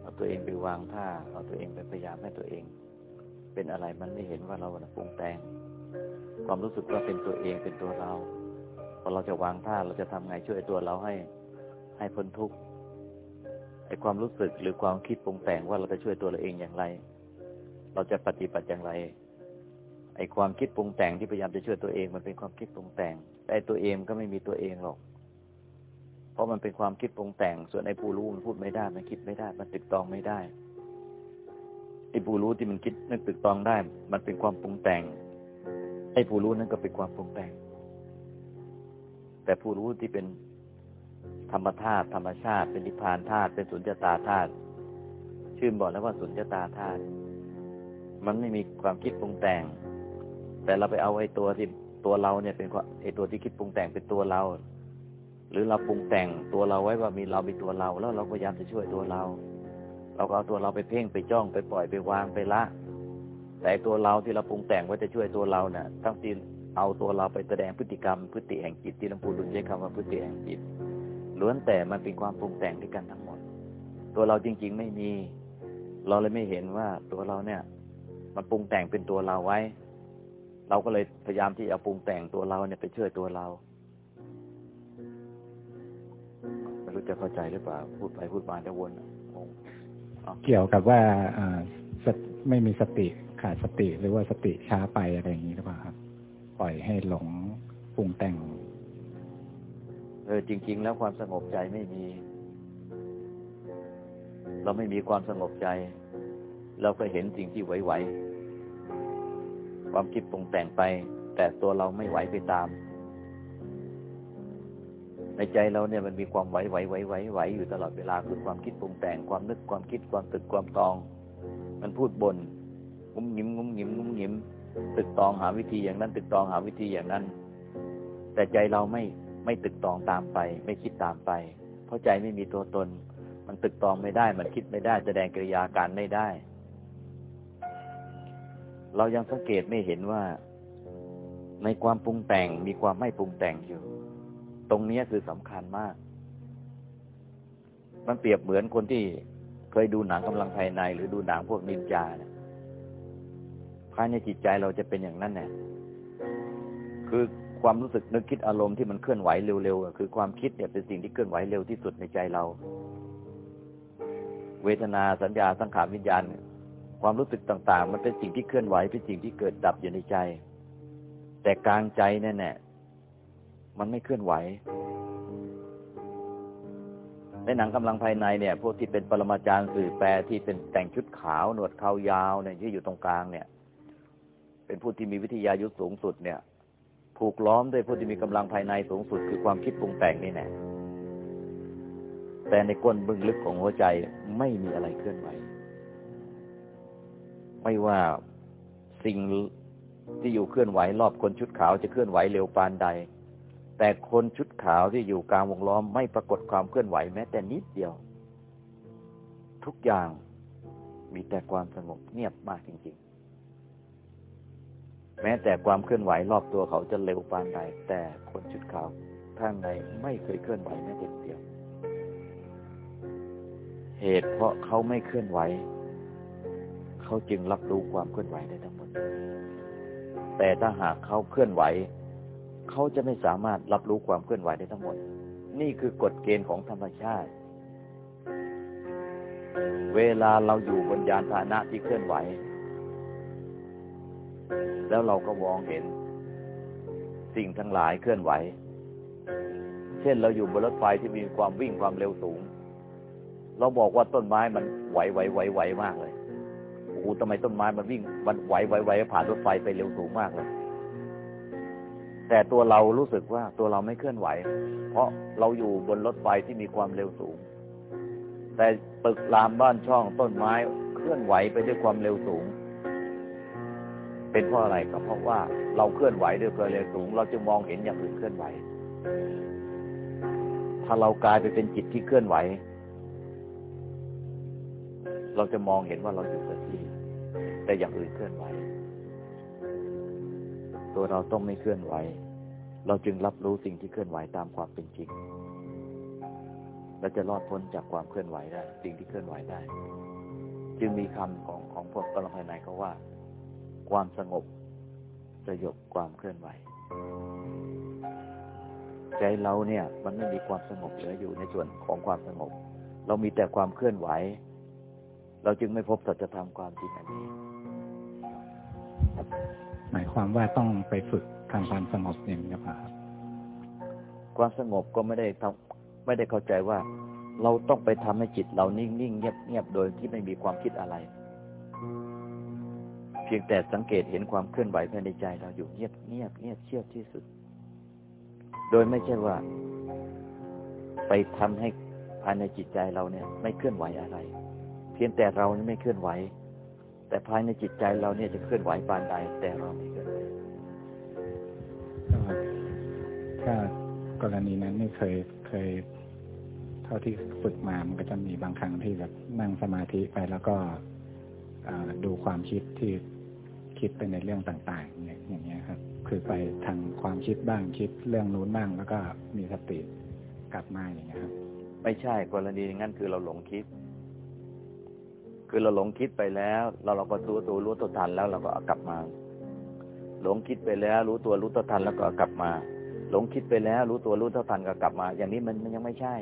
เอาตัวเองไปวางท่าเอาตัวเองไปพยายามให้ตัวเอง เป็นอะไรมันไม่เห็นว่าเราปรุงแต่ง ความรู้สึกว่าเป็นตัวเองเป็นตัวเราพอเราจะวางท่าเราจะทำไงช่วยตัวเราให้ ให้พ้นทุกข์ไอความรู้สึกหรือความคิดปรุงแต่งว่าเราจะช่วยตัวเราเองอย่างไร เราจะปฏิบัติอย่างไร ไอ้ความคิดปรุงแต่งที่พยายามจะช่วยตัวเอง มันเป็นความคิดปรุงแต่ง แต่ตัวเองก็ไม่มีตัวเองหรอก เพราะมันเป็นความคิดปรุงแต่ง ส่วนไอ้ผู้รู้มันพูดไม่ได้ มันคิดไม่ได้ มันตึกตองไม่ได้ ไอ้ผู้รู้ที่มันคิดนึกตึกตองได้ มันเป็นความปรุงแต่ง ไอ้ผู้รู้นั้นก็เป็นความปรุงแต่ง แต่ผู้รู้ที่เป็นธรรมธาตุธรรมชาติ เป็นนิพพานธาตุเป็นสุญญตาธาตุชื่นบอกแล้วว่าสุญญตาธาตุ มันไม่มีความคิดปรุงแต่ง แต่เราไปเอาไอ้ตัวที่ตัวเราเนี่ยเป็นไอ้ตัวที่คิดปรุงแต่งเป็นตัวเรา หรือเราปรุงแต่งตัวเราไว้ว่ามีเรามีตัวเรา แล้วเราพยายามจะช่วยตัวเรา เราก็เอาตัวเราไปเพ่งไปจ้องไปปล่อยไปวางไปละ แต่ตัวเราที่เราปรุงแต่งไว่าจะช่วยตัวเราเนี่ยทั้งที่เอาตัวเราไปแสดงพฤติกรรม พฤติแห่งจิตที่หลวงปู่ดุลใช้คำว่าพฤติแห่งจิตล้วนแต่มันเป็นความปรุงแต่งด้วยกันทั้งหมด ตัวเราจริง ๆ ไม่มี เราเลยไม่เห็นว่าตัวเราเนี่ย มันปรุงแต่งเป็นตัวเราไว้ เราก็เลยพยายามที่จะปรุงแต่งตัวเราเนี่ยไปช่วยตัวเราไม่รู้จะเข้าใจหรือเปล่า พูดไปพูดมาจะวนงงเกี่ยวกับว่าไม่มีสติขาดสติหรือว่าสติช้าไปอะไรอย่างนี้หรือเปล่าครับ ปล่อยให้หลงปรุงแต่งเออจริง ๆ แล้วความสงบใจไม่มี เราไม่มีความสงบใจ เราก็เห็นสิ่งที่ไหวๆ ความคิดปรุงแต่งไป แต่ตัวเราไม่ไหวไปตาม ในใจเราเนี่ยมันมีความไหวไหวไหวไหวไหวอยู่ตลอดเวลาคือความคิดปรุงแต่งความนึกความคิดความตึกความตอง มันพูดบนงุ้มหงิมงุ้มหงิมงุ้มหงิมตึกตองหาวิธีอย่างนั้น ตึกตองหาวิธีอย่างนั้น แต่ใจเราไม่ไม่ตึกตองตามไป ไม่คิดตามไป เพราะใจไม่มีตัวตน มันตึกตองไม่ได้ มันคิดไม่ได้ แสดงกิริยาการไม่ได้ เรายังสังเกตไม่เห็นว่า ในความปรุงแต่งมีความไม่ปรุงแต่งอยู่ ตรงนี้คือสำคัญมาก มันเปรียบเหมือนคนที่เคยดูหนังกำลังภายใน หรือดูหนังพวกนินจาเนี่ยภายในจิตใจเราจะเป็นอย่างนั้นเนี่ยคือความรู้สึกนึกคิดอารมณ์ที่มันเคลื่อนไหวเร็วๆคือความคิดเนี่ยเป็นสิ่งที่เคลื่อนไหวเร็วที่สุดในใจเรา เวทนาสัญญาสังขารวิญญาณ ความรู้สึกต่าง ๆ มันเป็นสิ่งที่เคลื่อนไหวเป็นสิ่งที่เกิดดับอยู่ในใจ แต่กลางใจเนี่ยมันไม่เคลื่อนไหวในหนังกำลังภายในเนี่ยพวกที่เป็นปรมาจารย์สื่อแปลที่เป็นแต่งชุดขาวหนวดเขายาวเนี่ยที่อยู่ตรงกลางเนี่ย เป็นผู้ที่มีวิทยายุทธสูงสุดเนี่ย ผูกล้อมด้วยผู้ที่มีกำลังภายในสูงสุด คือความคิดปรุงแต่งนี่แน่แต่ในก้นบึ้งลึกของหัวใจไม่มีอะไรเคลื่อนไหว ไม่ว่าสิ่งที่อยู่เคลื่อนไหวรอบคนชุดขาวจะเคลื่อนไหวเร็วปานใด แต่คนชุดขาวที่อยู่กลางวงล้อมไม่ปรากฏความเคลื่อนไหวแม้แต่นิดเดียว ทุกอย่างมีแต่ความสงบเงียบมากจริง ๆ แม้แต่ความเคลื่อนไหวรอบตัวเขาจะเร็วปานใด แต่คนชุดขาวข้างในไม่เคยเคลื่อนไหวแม้แต่เดียว เหตุเพราะเขาไม่เคลื่อนไหว เขาจึงรับรู้ความเคลื่อนไหวได้ทั้งหมด แต่ถ้าหากเขาเคลื่อนไหว เขาจะไม่สามารถรับรู้ความเคลื่อนไหวได้ทั้งหมด นี่คือกฎเกณฑ์ของธรรมชาติ เวลาเราอยู่บนยานพาหนะที่เคลื่อนไหว แล้วเราก็มองเห็น สิ่งทั้งหลายเคลื่อนไหว เช่นเราอยู่บนรถไฟที่มีความวิ่งความเร็วสูง เราบอกว่าต้นไม้มันไหวไหวไหวไหวมากเลย อ้โหทำไมต้นไม้มันวิ่งมันไหวไหวไหวผ่านรถไฟไปเร็วสูงมากเลยแต่ตัวเรารู้สึกว่าตัวเราไม่เคลื่อนไหว เพราะเราอยู่บนรถไฟที่มีความเร็วสูง แต่ตึกรามบ้านช่องต้นไม้เคลื่อนไหวไปด้วยความเร็วสูง เป็นเพราะอะไรก็เพราะว่าเราเคลื่อนไหวด้วยความเร็วสูง เราจึงมองเห็นอย่างอื่นเคลื่อนไหว ถ้าเรากลายไปเป็นจิตที่เคลื่อนไหว เราจะมองเห็นว่าเราอยู่กับที่ แต่อย่างอื่นเคลื่อนไหว ตัวเราต้องไม่เคลื่อนไหว เราจึงรับรู้สิ่งที่เคลื่อนไหวตามความเป็นจริงเราจะรอดพ้นจากความเคลื่อนไหวได้ สิ่งที่เคลื่อนไหวได้ จึงมีคำของของพวกกำลังภายในเขาว่า ความสงบสยบความเคลื่อนไหว ใจเราเนี่ย มันไม่มีความสงบเหลืออยู่ในส่วนของความสงบ เรามีแต่ความเคลื่อนไหว เราจึงไม่พบสัจธรรมความจริงอันนี้ หมายความว่าต้องไปฝึกทำความสงบอย่างนี้ครับความสงบก็ไม่ได้ทำไม่ได้เข้าใจว่า เราต้องไปทำให้จิตเรานิ่งๆเงียบๆโดยที่ไม่มีความคิดอะไร เพียงแต่สังเกตเห็นความเคลื่อนไหวภายในใจเราอยู่เงียบเงียบเงียบเชื่อที่สุด โดยไม่ใช่ว่า ไปทำให้ภายในจิตใจเราเนี่ย ไม่เคลื่อนไหวอะไร เพียงแต่เรานี่ไม่เคลื่อนไหว แต่ภายในจิตใจเราเนี่ยจะเคลื่อนไหวปานใดแต่เราไม่เคลื่อนไหวถ้ากรณีนั้นไม่เคยเคย เท่าที่ฝึกมามันก็จะมีบางครั้งที่แบบนั่งสมาธิไปแล้วก็ดูความคิดที่คิดไปในเรื่องต่างๆอย่างอย่างเงี้ยครับ คือไปทางความคิดบ้างคิดเรื่องนู้นบ้างแล้วก็มีสติกลับมาอย่างเงี้ยครับ ไม่ใช่กรณีงั้นคือเราหลงคิด คือเราหลงคิดไปแล้วเราเราก็รู้ตัวรู้ตัวทันแล้วเราก็กลับมา หลงคิดไปแล้วรู้ตัวรู้ตัวทันแล้วก็กลับมา หลงคิดไปแล้วรู้ตัวรู้ตัวทันก็กลับมา อย่างนี้มันมันยังไม่ใช่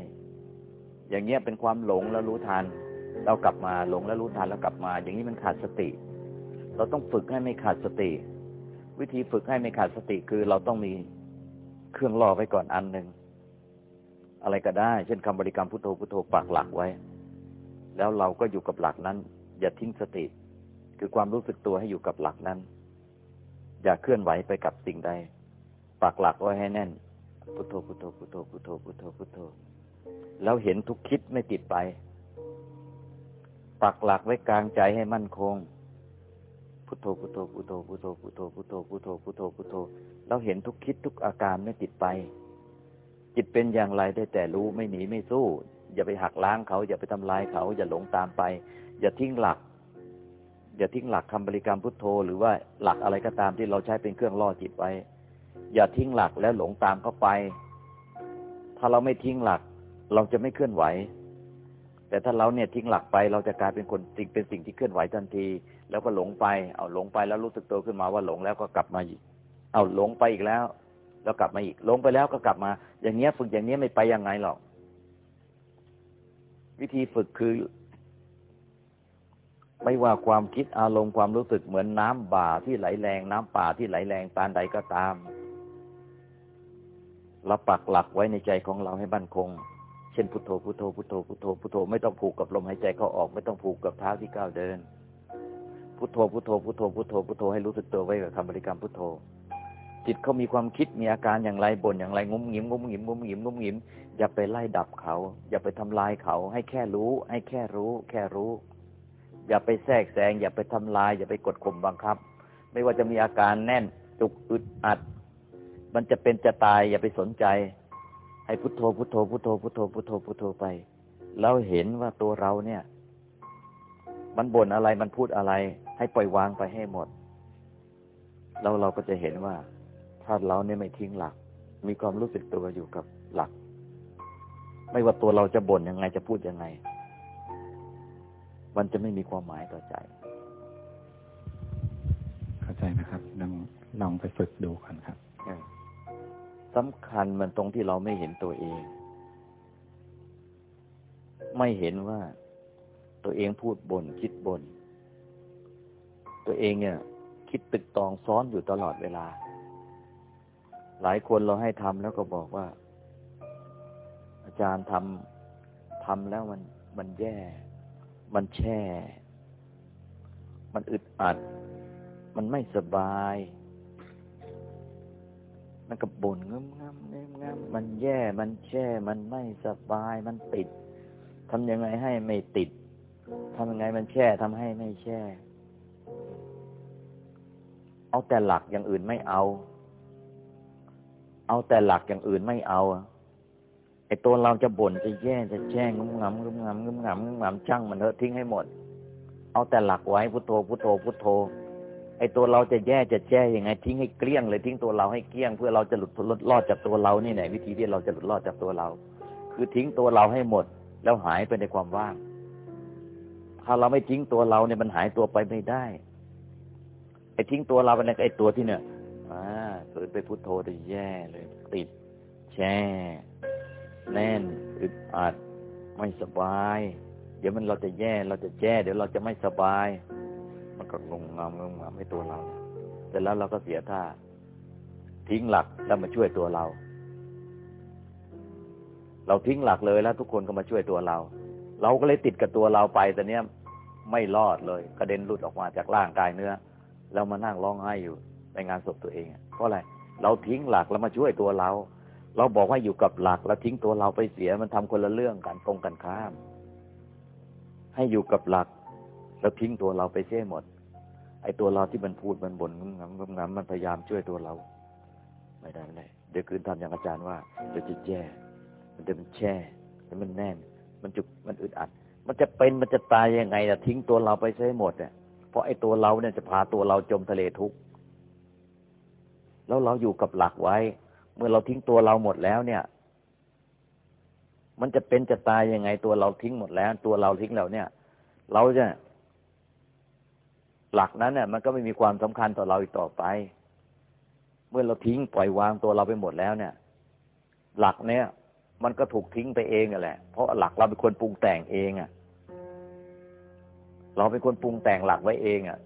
อย่างเงี้ยเป็นความหลงแล้วรู้ทัน เรากลับมาหลงแล้วรู้ทันแล้วกลับมา อย่างนี้มันขาดสติ เราต้องฝึกให้ไม่ขาดสติ วิธีฝึกให้ไม่ขาดสติคือเราต้องมีเครื่องล่อไว้ก่อนอันหนึ่งอะไรก็ได้ เช่นคำบริกรรมพุทโธพุทโธปักหลักไว้ แล้วเราก็อยู่กับหลักนั้น อย่าทิ้งสติ คือความรู้สึกตัวให้อยู่กับหลักนั้น อย่าเคลื่อนไหวไปกับสิ่งใดปักหลักไว้ให้แน่นพุทโธพุทโธพุทโธพุทโธพุทโธพุทโธแล้วเห็นทุกคิดไม่ติดไป ปักหลักไว้กลางใจให้มั่นคง พุทโธพุทโธพุทโธพุทโธพุทโธพุทโธพุทโธพุทโธพุทโธเราเห็นทุกคิดทุกอาการไม่ติดไป จิตเป็นอย่างไรได้แต่รู้ไม่หนีไม่สู้ อย่าไปหักล้างเขา อย่าไปทำลายเขา อย่าหลงตามไป อย่าทิ้งหลัก อย่าทิ้งหลักคำบริกรรมพุทโธ หรือว่าหลักอะไรก็ตามที่เราใช้เป็นเครื่องล่อจิตไว้ อย่าทิ้งหลักแล้วหลงตามเข้าไป ถ้าเราไม่ทิ้งหลัก เราจะไม่เคลื่อนไหว แต่ถ้าเราเนี่ยทิ้งหลักไป เราจะกลายเป็นคนสิ่งเป็นสิ่งที่เคลื่อนไหวทันที แล้วก็หลงไป เอาหลงไปแล้วรู้สึกตัวขึ้นมาว่าหลงแล้วก็กลับมาอีกเอาหลงไปอีกแล้ว แล้วกลับมาอีกหลงไปแล้วก็กลับมา อย่างเงี้ยฝึกอย่างเงี้ยไม่ไปยังไงหรอก วิธีฝึกคือ ไม่ว่าความคิดอารมณ์ความรู้สึกเหมือนน้ำบ่าที่ไหลแรง น้ำป่าที่ไหลแรงปานใดก็ตามเราปักหลักไว้ในใจของเราให้บั่นคง เช่นพุทโธพุทโธพุทโธพุทโธพุทโธไม่ต้องผูกกับลมหายใจเข้าออกไม่ต้องผูกกับเท้าที่ก้าวเดิน พุทโธพุทโธพุทโธพุทโธพุทโธให้รู้สึกตัวไว้กับคำบริกรรมพุทโธจิตเขามีความคิดมีอาการอย่างไรบ่นอย่างไรงุ้มงิมงุ้มงิมงุ้มงิมงุ้มงิม อย่าไปไล่ดับเขา อย่าไปทำลายเขา ให้แค่รู้ ให้แค่รู้ แค่รู้ อย่าไปแทรกแซง อย่าไปทำลาย อย่าไปกดข่มบังคับ ไม่ว่าจะมีอาการแน่นจุกอึดอัด มันจะเป็นจะตาย อย่าไปสนใจ ให้พุทโธพุทโธพุทโธพุทโธพุทโธพุทโธไป แล้วเห็นว่าตัวเราเนี่ย มันบ่นอะไรมันพูดอะไร ให้ปล่อยวางไปให้หมด แล้วเราก็จะเห็นว่าถ้าเราเนี่ยไม่ทิ้งหลัก มีความรู้สึกตัวอยู่กับหลัก ไม่ว่าตัวเราจะบ่นยังไงจะพูดยังไง มันจะไม่มีความหมายต่อใจ เข้าใจนะครับลองลองไปฝึกดูก่อนครับสำคัญมันตรงที่เราไม่เห็นตัวเอง ไม่เห็นว่าตัวเองพูดบน่นคิดบน่นตัวเองเนี่ย คิดตึกตองซ้อนอยู่ตลอดเวลา หลายคนเราให้ทำแล้วก็บอกว่า อาจารย์ทำทำแล้วมันมันแย่ มันแช่ มันอึดอัด มันไม่สบาย มันก็บ่นงึมงำงึมงำมันแย่ มันแช่ มันไม่สบาย มันติดทำยังไงให้ไม่ติดทำยังไงมันแช่ทำให้ไม่แช่ เอาแต่หลักอย่างอื่นไม่เอา เอาแต่หลักอย่างอื่นไม่เอา ไอ้ตัวเราจะบ่นจะแย่จะแช่งึมงำงึมงำงึมงำงึมงำช่างมันเถอะทิ้งให้หมด เอาแต่หลักไว้พุทโธพุทโธพุทโธ ไอ้ตัวเราจะแย่จะแช่ยังไง ทิ้งให้เกลี้ยงเลยทิ้งตัวเราให้เกลี้ยง เพื่อเราจะหลุดรอดจากตัวเรานี่ไหนวิธีที่เราจะหลุดรอดจากตัวเรา คือทิ้งตัวเราให้หมด แล้วหายไปในความว่าง ถ้าเราไม่ทิ้งตัวเราเนี่ยมันหายตัวไปไม่ได้ไอ้ทิ้งตัวเราไปในไอ้ตัวที่เนี่ยอ่าเกิดไปพุทโธจะแย่เลย ติดแช่ แน่นอึดอัด ไม่สบาย เดี๋ยวมันเราจะแย่เราจะแย่เดี๋ยวเราจะไม่สบาย มันก็งงงามงงงามให้ตัวเราเสร็จแล้วเราก็เสียท่า ทิ้งหลักแล้วมาช่วยตัวเรา เราทิ้งหลักเลยแล้ว ทุกคนก็มาช่วยตัวเรา เราก็เลยติดกับตัวเราไปแต่เนี้ยไม่รอดเลยกระเด็นหลุดออกมาจากร่างกายเนื้อแล้วมานั่งร้องไห้อยู่ในงานศพตัวเองเพราะอะไรเราทิ้งหลักแล้วมาช่วยตัวเรา เราบอกว่าอยู่กับหลักแล้วทิ้งตัวเราไปเสียมันทำคนละเรื่องกันตรงกันข้าม ให้อยู่กับหลัก แล้วทิ้งตัวเราไปเสียหมด ไอ้ตัวเราที่มันพูดมันบ่นงำงำงำมันพยายามช่วยตัวเรา ไม่ได้ไม่ได้เดี๋ยวคืนทำอย่างอาจารย์ว่าเดี๋ยวจะแย่มันจะมันแช่แล้วมันแน่น มันจุกมันอึดอัด มันจะเป็นมันจะตายยังไงล่ะทิ้งตัวเราไปเสียหมดเนี่ยเพราะไอ้ตัวเราเนี่ยจะพาตัวเราจมทะเลทุกข์แล้วเราอยู่กับหลักไว้ เมื่อเราทิ้งตัวเราหมดแล้วเนี่ย มันจะเป็นจะตายยังไง ตัวเราทิ้งหมดแล้ว ตัวเราทิ้งแล้วเนี่ย เราจะหลักนั้นเนี่ยมันก็ไม่มีความสำคัญต่อเราอีกต่อไป เมื่อเราทิ้งปล่อยวางตัวเราไปหมดแล้วเนี่ย หลักเนี่ย มันก็ถูกทิ้งไปเองแหละ เพราะหลักเราเป็นคนปรุงแต่งเองอะ เราเป็นคนปรุงแต่งหลักไว้เองอะ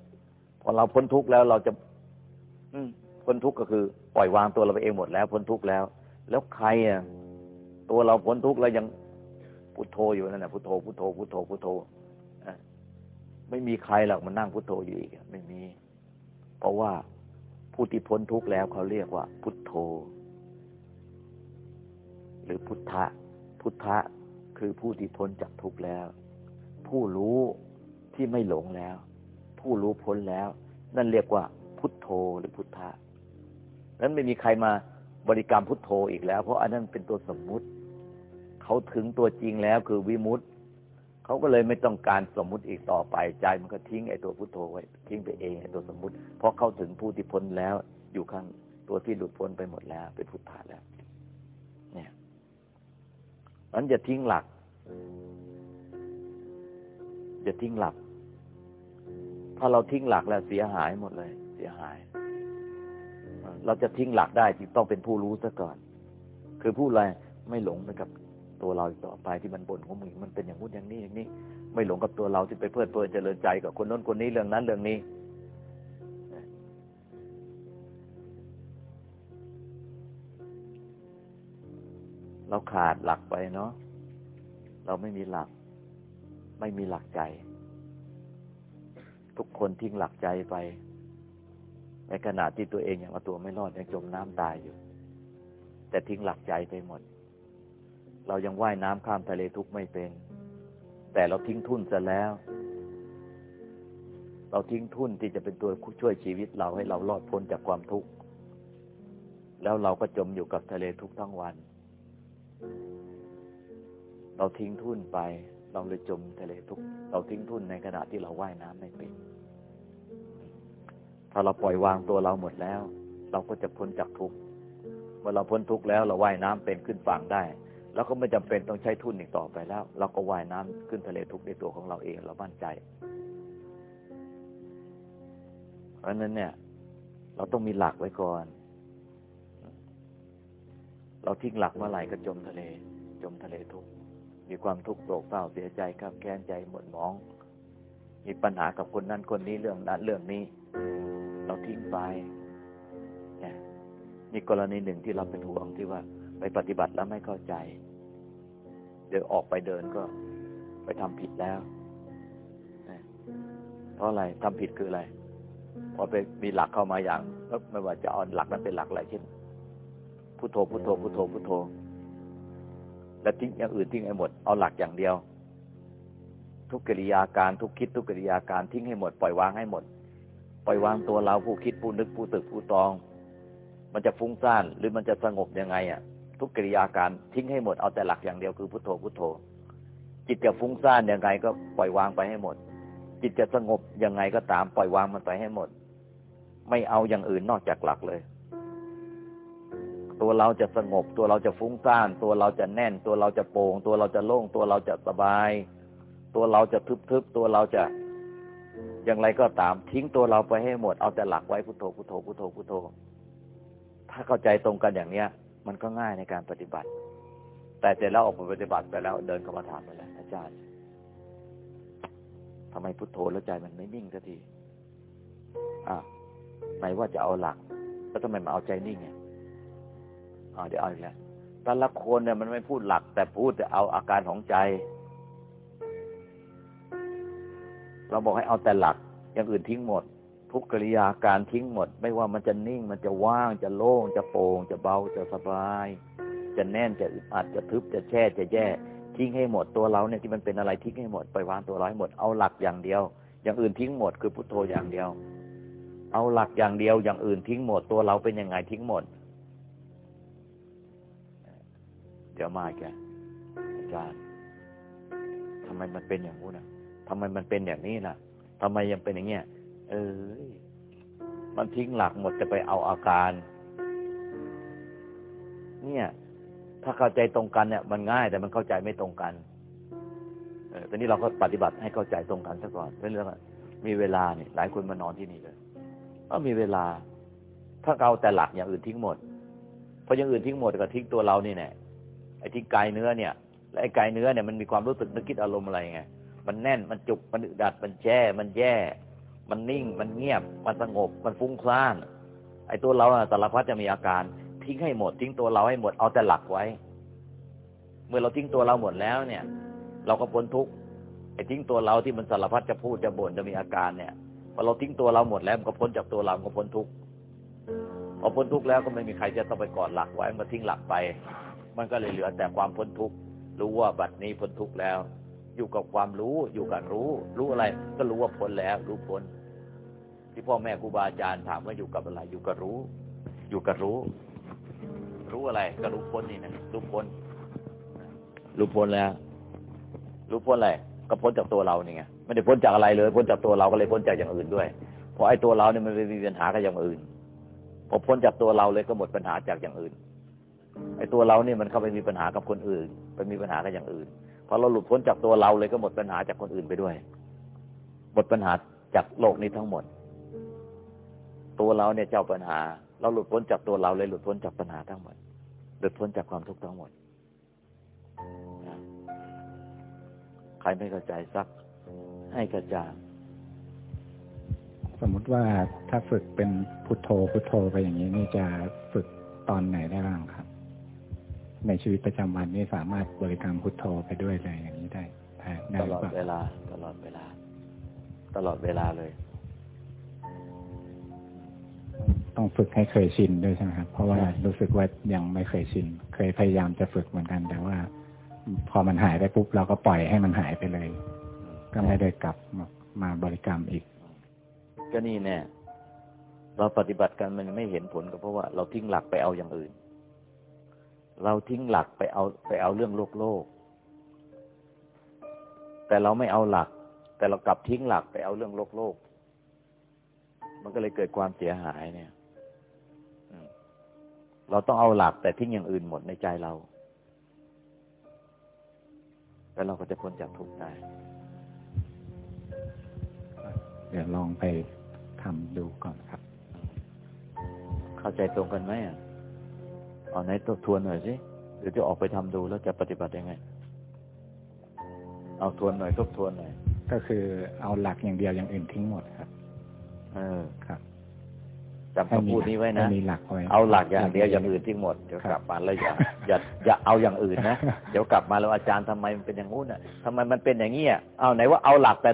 พอเราพ้นทุกข์แล้วเราจะ อื พ้นทุกข์ก็คือปล่อยวางตัวเราไปเองหมดแล้วพ้นทุกข์แล้ว แล้วใครอะตัวเราพ้นทุกข์แล้วยังพุทโธอยู่นั่นแหละพุทโธพุทโธพุทโธพุทโธไม่มีใครหรอกมันนั่งพุทโธอยู่อีกไม่มี เพราะว่าผู้ที่พ้นทุกข์แล้วเขาเรียกว่า พุทโธ หรือพุทธะ พุทธะคือผู้ที่พ้นจากทุกข์แล้ว ผู้รู้ที่ไม่หลงแล้ว ผู้รู้พ้นแล้ว นั่นเรียกว่า พุทโธหรือพุทธะ นั้นไม่มีใครมาบริกรรมพุทโธอีกแล้ว เพราะอันนั้นเป็นตัวสมมุติ เขาถึงตัวจริงแล้วคือวิมุตติเขาก็เลยไม่ต้องการสมมุติอีกต่อไปใจมันก็ทิ้งไอ้ตัวพุทโธไว้ทิ้งไปเองไอ้ตัวสมมุติ เพราะเขาถึงผู้ที่พ้นแล้ว อยู่ข้างตัวที่หลุดพ้นไปหมดแล้ว เป็นพุทธะแล้ว เนี่ยนั้นอย่าทิ้งหลักอย่าทิ้งหลัก ถ้าเราทิ้งหลักแล้วเสียหายหมดเลย เสียหาย เราจะทิ้งหลักได้จึงต้องเป็นผู้รู้ซะก่อน คือผู้อะไรไม่หลงไปกับตัวเราต่อไปที่มันบ่นของมึงมันเป็นอย่างนู้นอย่างนี้อย่างนี้ ไม่หลงกับตัวเราที่ไปเพลิดเพลินเจริญใจกับคนน้นคนนี้เรื่องนั้นเรื่องนี้เราขาดหลักไปเนาะ เราไม่มีหลัก ไม่มีหลักใจ ทุกคนทิ้งหลักใจไป ในขณะที่ตัวเองยังเอาตัวไม่รอดยังจมน้ำตายอยู่ แต่ทิ้งหลักใจไปหมด เรายังว่ายน้ำข้ามทะเลทุกไม่เป็น แต่เราทิ้งทุนซะแล้ว เราทิ้งทุนที่จะเป็นตัวช่วยชีวิตเราให้เรารอดพ้นจากความทุกข์แล้วเราก็จมอยู่กับทะเลทุกทั้งวัน เราทิ้งทุนไป เราเลยจมทะเลทุก เราทิ้งทุนในขณะที่เราว่ายน้ำไม่เป็น ถ้าเราปล่อยวางตัวเราหมดแล้ว เราก็จะพ้นจากทุกข์เมื่อเราพ้นทุกข์แล้วเราว่ายน้ำเป็นขึ้นฝั่งได้ แล้วก็ไม่จำเป็นต้องใช้ทุนอีกต่อไปแล้ว เราก็ว่ายน้ำขึ้นทะเลทุกข์ในตัวของเราเองเรามั่นใจ เพราะนั้นเนี่ย เราต้องมีหลักไว้ก่อน เราทิ้งหลักเมื่อไหร่ก็จมทะเล จมทะเลทุกข์มีความทุกข์โศกเศร้าเสียใจขับแค้นใจหมดหมอง มีปัญหากับคนนั้นคนนี้เรื่องนั้นเรื่องนี้ เราทิ้งไปเนี่ยมีกรณีหนึ่งที่เราเป็นห่วงที่ว่าไปปฏิบัติแล้วไม่เข้าใจ เดี๋ยวออกไปเดินก็ไปทำผิดแล้วเพราะอะไรทำผิดคืออะไรพอไปมีหลักเข้ามาอย่างไม่ว่าจะเอาหลักนั้นเป็นหลักอะไรเช่นพุโทโธพุโทโธพุโทโธพุโทโธ แล้วทิ้งอย่างอื่นทิ้งให้หมดเอาหลักอย่างเดียว ทุกกิริยาการทุกคิดทุกกิริยาการทิ้งให้หมดปล่อยวางให้หมด ปล่อยวางตัวเราผู้คิดผู้นึกผู้ตึกผู้ตอง มันจะฟุ้งซ่านหรือมันจะสงบยังไงอะ ทุกกิริยาการทิ้งให้หมดเอาแต่หลักอย่างเดียวคือพุทโธพุทโธ จิตจะฟุ้งซ่านยังไงก็ปล่อยวางไปให้หมด จิตจะสงบยังไงก็ตามปล่อยวางมันไปให้หมด ไม่เอาอย่างอื่นนอกจากหลักเลย ตัวเราจะสงบ ตัวเราจะฟุ้งซ่าน ตัวเราจะแน่น ตัวเราจะโปร่ง ตัวเราจะโล่ง ตัวเราจะสบาย ตัวเราจะทึบๆตัวเราจะ อย่างไรก็ตามทิ้งตัวเราไปให้หมดเอาแต่หลักไว้พุโทโธพุโทโธพุโทโธพุโทโธ ถ้าเข้าใจตรงกันอย่างเนี้ย มันก็ง่ายในการปฏิบัติ แต่เสร็จแล้วออกไปปฏิบัติไปแล้ว เดินเข้ามาถามไปแล้วอาจารย์ทำไมพุโทโธแล้วใจมันไม่นิ่งสักทีอ่าไหนว่าจะเอาหลักแล้วทำไมมาเอาใจนิ่งเนี่ยอ่าเดี๋ยวเอาอีกแล้วแต่ละคนเนี่ยมันไม่พูดหลัก แต่พูดแต่เอาอาการของใจ เราบอกให้เอาแต่หลัก อย่างอื่นทิ้งหมด ทุกกิริยาการทิ้งหมด ไม่ว่ามันจะนิ่งมันจะว่างจะโล่ง จะโปร่งจะเบาจะสบาย จะแน่นจะอึดอัดจะทึบจะแช่จะแย่ทิ้งให้หมดตัวเราเนี่ยที่มันเป็นอะไรทิ้งให้หมดไปวางตัวเราให้หมดเอาหลักอย่างเดียว อย่างอื่นทิ้งหมดคือพุทโธอย่างเดียว เอาหลักอย่างเดียว อย่างอื่นทิ้งหมดตัวเราเป็นยังไงทิ้งหมด เดี๋ยวมาแกอาจารย์ทำไมมันเป็นอย่างนู้นนะ ทำไมมันเป็นอย่างนี้นะทำไมยังเป็นอย่างเงี้ยเออ มันทิ้งหลักหมดจะไปเอาอาการ เนี่ย ถ้าเข้าใจตรงกันเนี่ย มันง่ายแต่มันเข้าใจไม่ตรงกัน เออตอนนี้เราก็ปฏิบัติให้เข้าใจตรงกันซะก่อนเป็นเรื่องมีเวลาเนี่ยหลายคนมานอนที่นี่เลยก็มีเวลา ถ้าเอาแต่หลักอย่างอื่นทิ้งหมด เพราะอย่างอื่นทิ้งหมดก็ทิ้งตัวเรานี่แน่ไอ้ที่กายเนื้อเนี่ยและไอ้กายเนื้อเนี่ยมันมีความรู้สึกนึกคิดอารมณ์อะไรไง มันแน่นมันจุกมันอึดอัดมันแช่มันแย่ มันนิ่งมันเงียบ มันสงบ มันฟุ้งซ่านไอ้ตัวเราสารพัดจะมีอาการ ทิ้งให้หมด ทิ้งตัวเราให้หมดเอาแต่หลักไว้ เมื่อเราทิ้งตัวเราหมดแล้วเนี่ย เราก็พ้นทุกข์ไอ้ทิ้งตัวเราที่มันสารพัดจะพูดจะบ่นจะมีอาการเนี่ยพอเราทิ้งตัวเราหมดแล้วมันก็พ้นจากตัวเราก็พ้นทุกข์พอพ้นทุกข์แล้วก็ไม่มีใครจะต้องไปกอดหลักไว้มาทิ้งหลักไป มันก็เลยเหลือแต่ความพ้นทุกข์รู้ว่าบัดนี้พ้นทุกข์แล้ว อยู่กับความรู้อยู่กับรู้ รู้อะไร ก็รู้ว่าพ้นแล้ว รู้พ้น ที่พ่อแม่ครูบาอาจารย์ถามว่าอยู่กับอะไร อยู่กับรู้ อยู่กับรู้ รู้อะไร ก็รู้พ้นนี่นะรู้พ้นรู้พ้นแล้ว รู้พ้นอะไรก็พ้นจากตัวเรานี่ไงไม่ได้พ้นจากอะไรเลย พ้นจากตัวเราก็เลยพ้นจากอย่างอื่นด้วยเพราะไอ้ตัวเราเนี่ยมันไม่มีปัญหากับอย่างอื่นพอพ้นจากตัวเราเลยก็หมดปัญหาจากอย่างอื่นไอ้ตัวเราเนี่ยมันเข้าไปมีปัญหากับคนอื่น ไปมีปัญหากับอย่างอื่น พอเราหลุดพ้นจากตัวเราเลยก็หมดปัญหาจากคนอื่นไปด้วย หมดปัญหาจากโลกนี้ทั้งหมด ตัวเราเนี่ยเจ้าปัญหา เราหลุดพ้นจากตัวเราเลยหลุดพ้นจากปัญหาทั้งหมด หลุดพ้นจากความทุกข์ทั้งหมด ใครไม่เข้าใจสัก ให้กระจ่างสมมุติว่าถ้าฝึกเป็นพุทโธพุทโธไปอย่างนี้นี่จะฝึกตอนไหนได้บ้างครับ ในชีวิตประจำวันนี่สามารถบริกรรมพุทโธไปด้วยเลยอย่างนี้นี้ได้ได้ได้ตหลรืออดเปล่าเวลา ตลอดเวลา ตลอดเวลาเลย ต้องฝึกให้เคยชินด้วยใช่ไหมครับ เพราะว่าใช่รู้สึกว่ายังไม่เคยชิน เคยพยายามจะฝึกเหมือนกัน แต่ว่า พอมันหายไปปุ๊บเราก็ปล่อยให้มันหายไปเลย ก็ไม่ได้กลับมามาบริกรรมอีก ก็นี่แน่เราปฏิบัติกันมันไม่เห็นผลก็เพราะว่าเราทิ้งหลักไปเอาอย่างอื่น เราทิ้งหลักไปเอาไปเอาเรื่องโลกโลก แต่เราไม่เอาหลัก แต่เรากลับทิ้งหลักไปเอาเรื่องโลกโลก มันก็เลยเกิดความเสียหายเนี่ยอืมเราต้องเอาหลัก แต่ทิ้งอย่างอื่นหมดในใจเรา แล้วเราก็จะพ้นจากทุกข์ได้เดี๋ยวลองไปทำดูก่อนครับ เข้าใจตรงกันไหมอะ เอาไหนทบทวนหน่อยสิเดี๋ยวจะออกไปทำดูแล้วจะปฏิบัติยังไง เอาทวนหน่อยทบทวนหน่อย ก็คือเอาหลักอย่างเดียวอย่างอื่นทิ้งหมดครับ เออครับจำคำพูดนี้ไว้นะให้มีหลักไว้เอาหลักอย่างเดียวอย่างอื่นทิ้งหมดเดี๋ยวกลับมาแล้วอย่าอย่าอย่าเอาอย่างอื่นนะเดี๋ยวกลับมาแล้วอาจารย์ทำไมมันเป็นอย่างงู้นอะทำไมมันเป็นอย่างนี้อะเอาไหนว่าเอาหลักแต่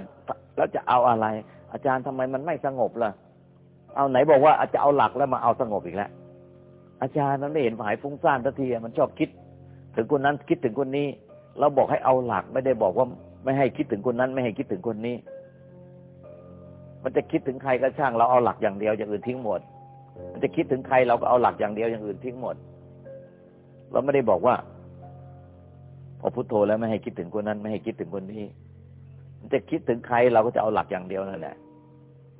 แล้วจะเอาอะไร อาจารย์ทำไมมันไม่สงบล่ะ เอาไหนบอกว่าอาจจะเอาหลักแล้วมาเอาสงบอีกแล้ว อาจารย์มันไม่เห็นหายฟุ้งซ่านทันทีมันชอบคิด ถึงคนนั้นคิดถึงคนนี้ เราบอกให้เอาหลักไม่ได้บอกว่าไม่ให้คิดถึงคนนั้น ไม่ให้คิดถึงคนนี้ มันจะคิดถึงใครก็ช่าง เราเอาหลักอย่างเดียวอย่างอื่นทิ้งหมด มันจะคิดถึงใครเราก็เอาหลักอย่างเดียวอย่างอื่นทิ้งหมด เราไม่ได้บอกว่าพอพุโทโธแล้วไม่ให้คิดถึงคนนั้น ไม่ให้คิดถึงคนนี้ มันจะคิดถึงใครเราก็จะเอาหลักอย่างเดียวนั่นแหละ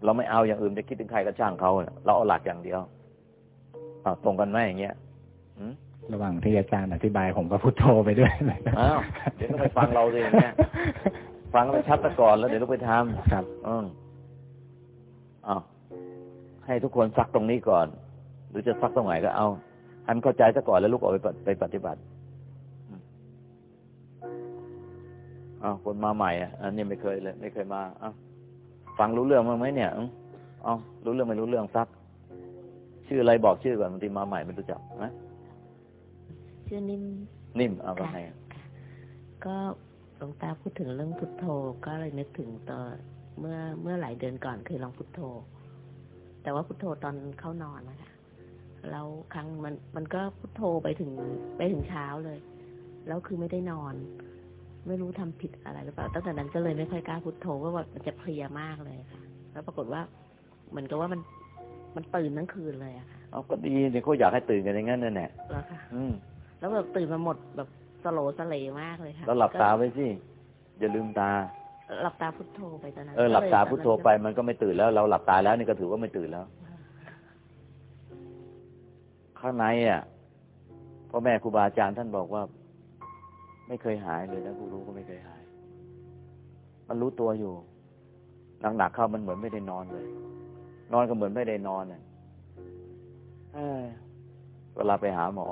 เราไม่เอาอย่างอื่นจะคิดถึงใครก็ช่างเขาเราเอาหลักอย่างเดียว อ้าวตรงกันไหมอย่างเงี้ยอืมระหว่างที่อาจารย์อธิบายผมก็พุทโธไปด้วยเลยนะอ้าวเดี๋ยวต้องไปฟังเราสิอย่างเงี้ยฟังแล้วชัดซะก่อนแล้วเดี๋ยวต้องไปทำครับอืมอ้าวให้ทุกคนซักตรงนี้ก่อน หรือจะซักตรงไหนก็เอาอันเข้าใจซะก่อนแล้วลูกออกไปปฏิไปปฏิบัติอืมอ้าวคนมาใหม่อะอันนี้ไม่เคยเลย ไม่เคยมาอ้าวฟังรู้เรื่องมั้างไหมเนี่ยอืมเอ้ารู้เรื่องไม่รู้เรื่องซัก ชื่ออะไรบอกชื่อก่อนบางทีมาใหม่ไม่รู้จักนะชื่อนิ่มนิ่มเอาไปไงก็หลวงตาพูดถึงเรื่องพุทโธก็เลยนึกถึงตอนเมื่อเมื่อหลายเดือนก่อนเคยลองพุทโธ แต่ว่าพุทโธตอนเข้านอนนะคะแล้วครั้งมันมันก็พุทโธไปถึงไปถึงเช้าเลย แล้วคือไม่ได้นอน ไม่รู้ทำผิดอะไรหรือเปล่าตั้งแต่นั้นก็เลยไม่ค่อยกล้าพุทโธเพราะว่ามันจะเพลียมากเลยค่ะ แล้วปรากฏว่าเหมือนกับว่ามัน มันตื่นทั้งคืนเลยอะค่ะเอาก็ดีเนี่ยเขาอยากให้ตื่นกันอย่างนั้นนั่นแหละแล้วค่ะอืมแล้วแบบตื่นมาหมดแบบสโลว์สเลมากเลยค่ะแล้วหลับตาก็ไว้สิอย่าลืมตา หลับตาพุทโธไปตอนนั้นเออหลับตาก็ยพุทโธไปมันก็ไม่ตื่นแล้ว เราหลับตาแล้วนี่ก็ถือว่าไม่ตื่นแล้ว ข้างในอะพ่อแม่ครูบาอาจารย์ท่านบอกว่า ไม่เคยหายเลยนะผู้รู้ก็ไม่เคยหาย มันรู้ตัวอยู่หนักๆเข้ามันเหมือนไม่ได้นอนเลย นอนก็เหมือนไม่ได้นอนเนี่ยเอ้ยเวลาไปหาหมอ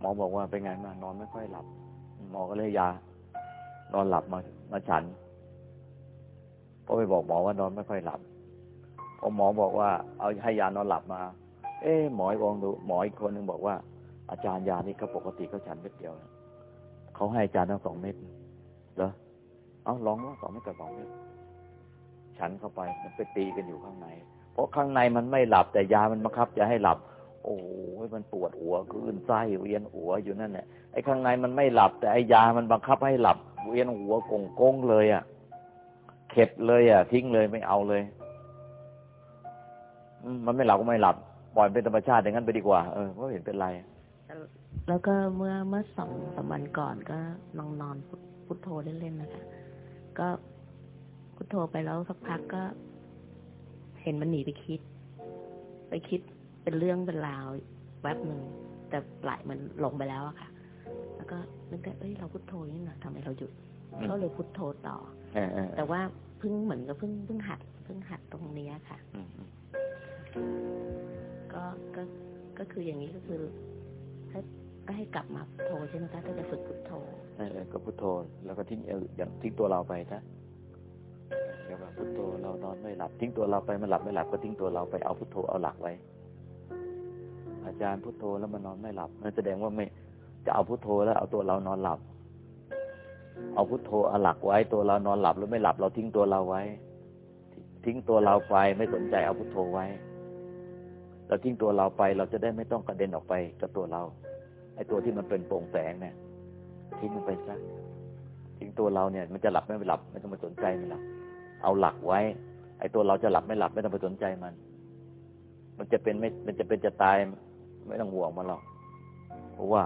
หมอบอกว่าเป็นไงมางนอนไม่ค่อยหลับ หมอก็เลยยา นอนหลับมามาฉันก็ไปบอกหมอว่านอนไม่ค่อยหลับพอหมอบอกว่า เอาให้ยานอนหลับมา เอ๊ะหมออีกองดูหมออีกคนหนึ่งบอกว่า อาจารย์ยานี่เขาปกติเขาฉันเม็ดเดียวนะเขาให้อาจารย์ทั้งสองเม็ดเหรอเอาลองว่าสองเม็ดกับสองเม็ด ฉันเข้าไปมันไปตีกันอยู่ข้างใน เพราะข้างในมันไม่หลับแต่ยามันบังคับจะให้หลับ โอ้โหมันปวดหัวคลื่นไส้เวียนหัวอยู่นั่นแหละไอ้ข้างในมันไม่หลับ แต่ไอ้ยามันบังคับให้หลับ เวียนหัวกงกงเลยอะเข็ดเลยอะ ทิ้งเลยไม่เอาเลยมันไม่หลับก็ไม่หลับปล่อยเป็นธรรมชาติอย่างนั้นไปดีกว่าเออไม่เห็นเป็นไรแล้วก็เมื่อเมื่อสองสามวันก่อนก็นอนนอนพุทพุทโธเล่นๆนะคะ ก็ พุทโธไปแล้วสักพักก็ เห็นมันหนีไปคิด ไปคิดเป็นเรื่องเป็นราวแวบหนึ่งแต่ไหลมันหลงไปแล้วอะค่ะ แล้วก็นึกได้เอ้ยเราพุทโธนี่นะทำไมเราหยุดอืมก็เลยพุทโธต่อเออเออเอแต่อว่าเพิ่งเหมือนกับเพิ่งเพิ่งหัดเพิ่งหัดตรงเนี้ยค่ะอืมอืมก็ก็ก็คืออย่างนี้ก็คือให้ก็ให้กลับมาพุทโธใช่ไหมคะถ้าจะฝึกพุทโธเออเออก็พุทโธแล้วก็ทิ้งเอออย่างทิ้งตัวเราไปนะ เดี๋ยวแบบพุทโธเรานอนไม่หลับ ทิ้งตัวเราไปมันหลับไม่หลับก็ทิ้งตัวเราไปเอาพุทโธเอาหลักไว้ อาจารย์พุทโธแล้วมันนอนไม่หลับนั่นแสดงว่าไม่จะเอาพุทโธแล้วเอาตัวเรานอนหลับ เอาพุทโธเอาหลักไว้ ตัวเรานอนหลับหรือไม่หลับเราทิ้งตัวเราไว้ ทิ้งตัวเราไปไม่สนใจเอาพุทโธไว้ เราทิ้งตัวเราไปเราจะได้ไม่ต้องกระเด็นออกไปกับตัวเราไอ้ตัวที่มันเป็นโปร่งแสงเนี่ยทิ้งมันไปซะทิ้งตัวเราเนี่ย มันจะหลับไม่หลับ ไม่ต้องมาสนใจมันหลับ เอาหลักไว้ ไอ้ตัวเราจะหลับไม่หลับไม่ต้องไปสนใจมัน มันจะเป็นไม่ มันจะเป็นจะตาย ไม่ต้องห่วงมันหรอก เพราะว่า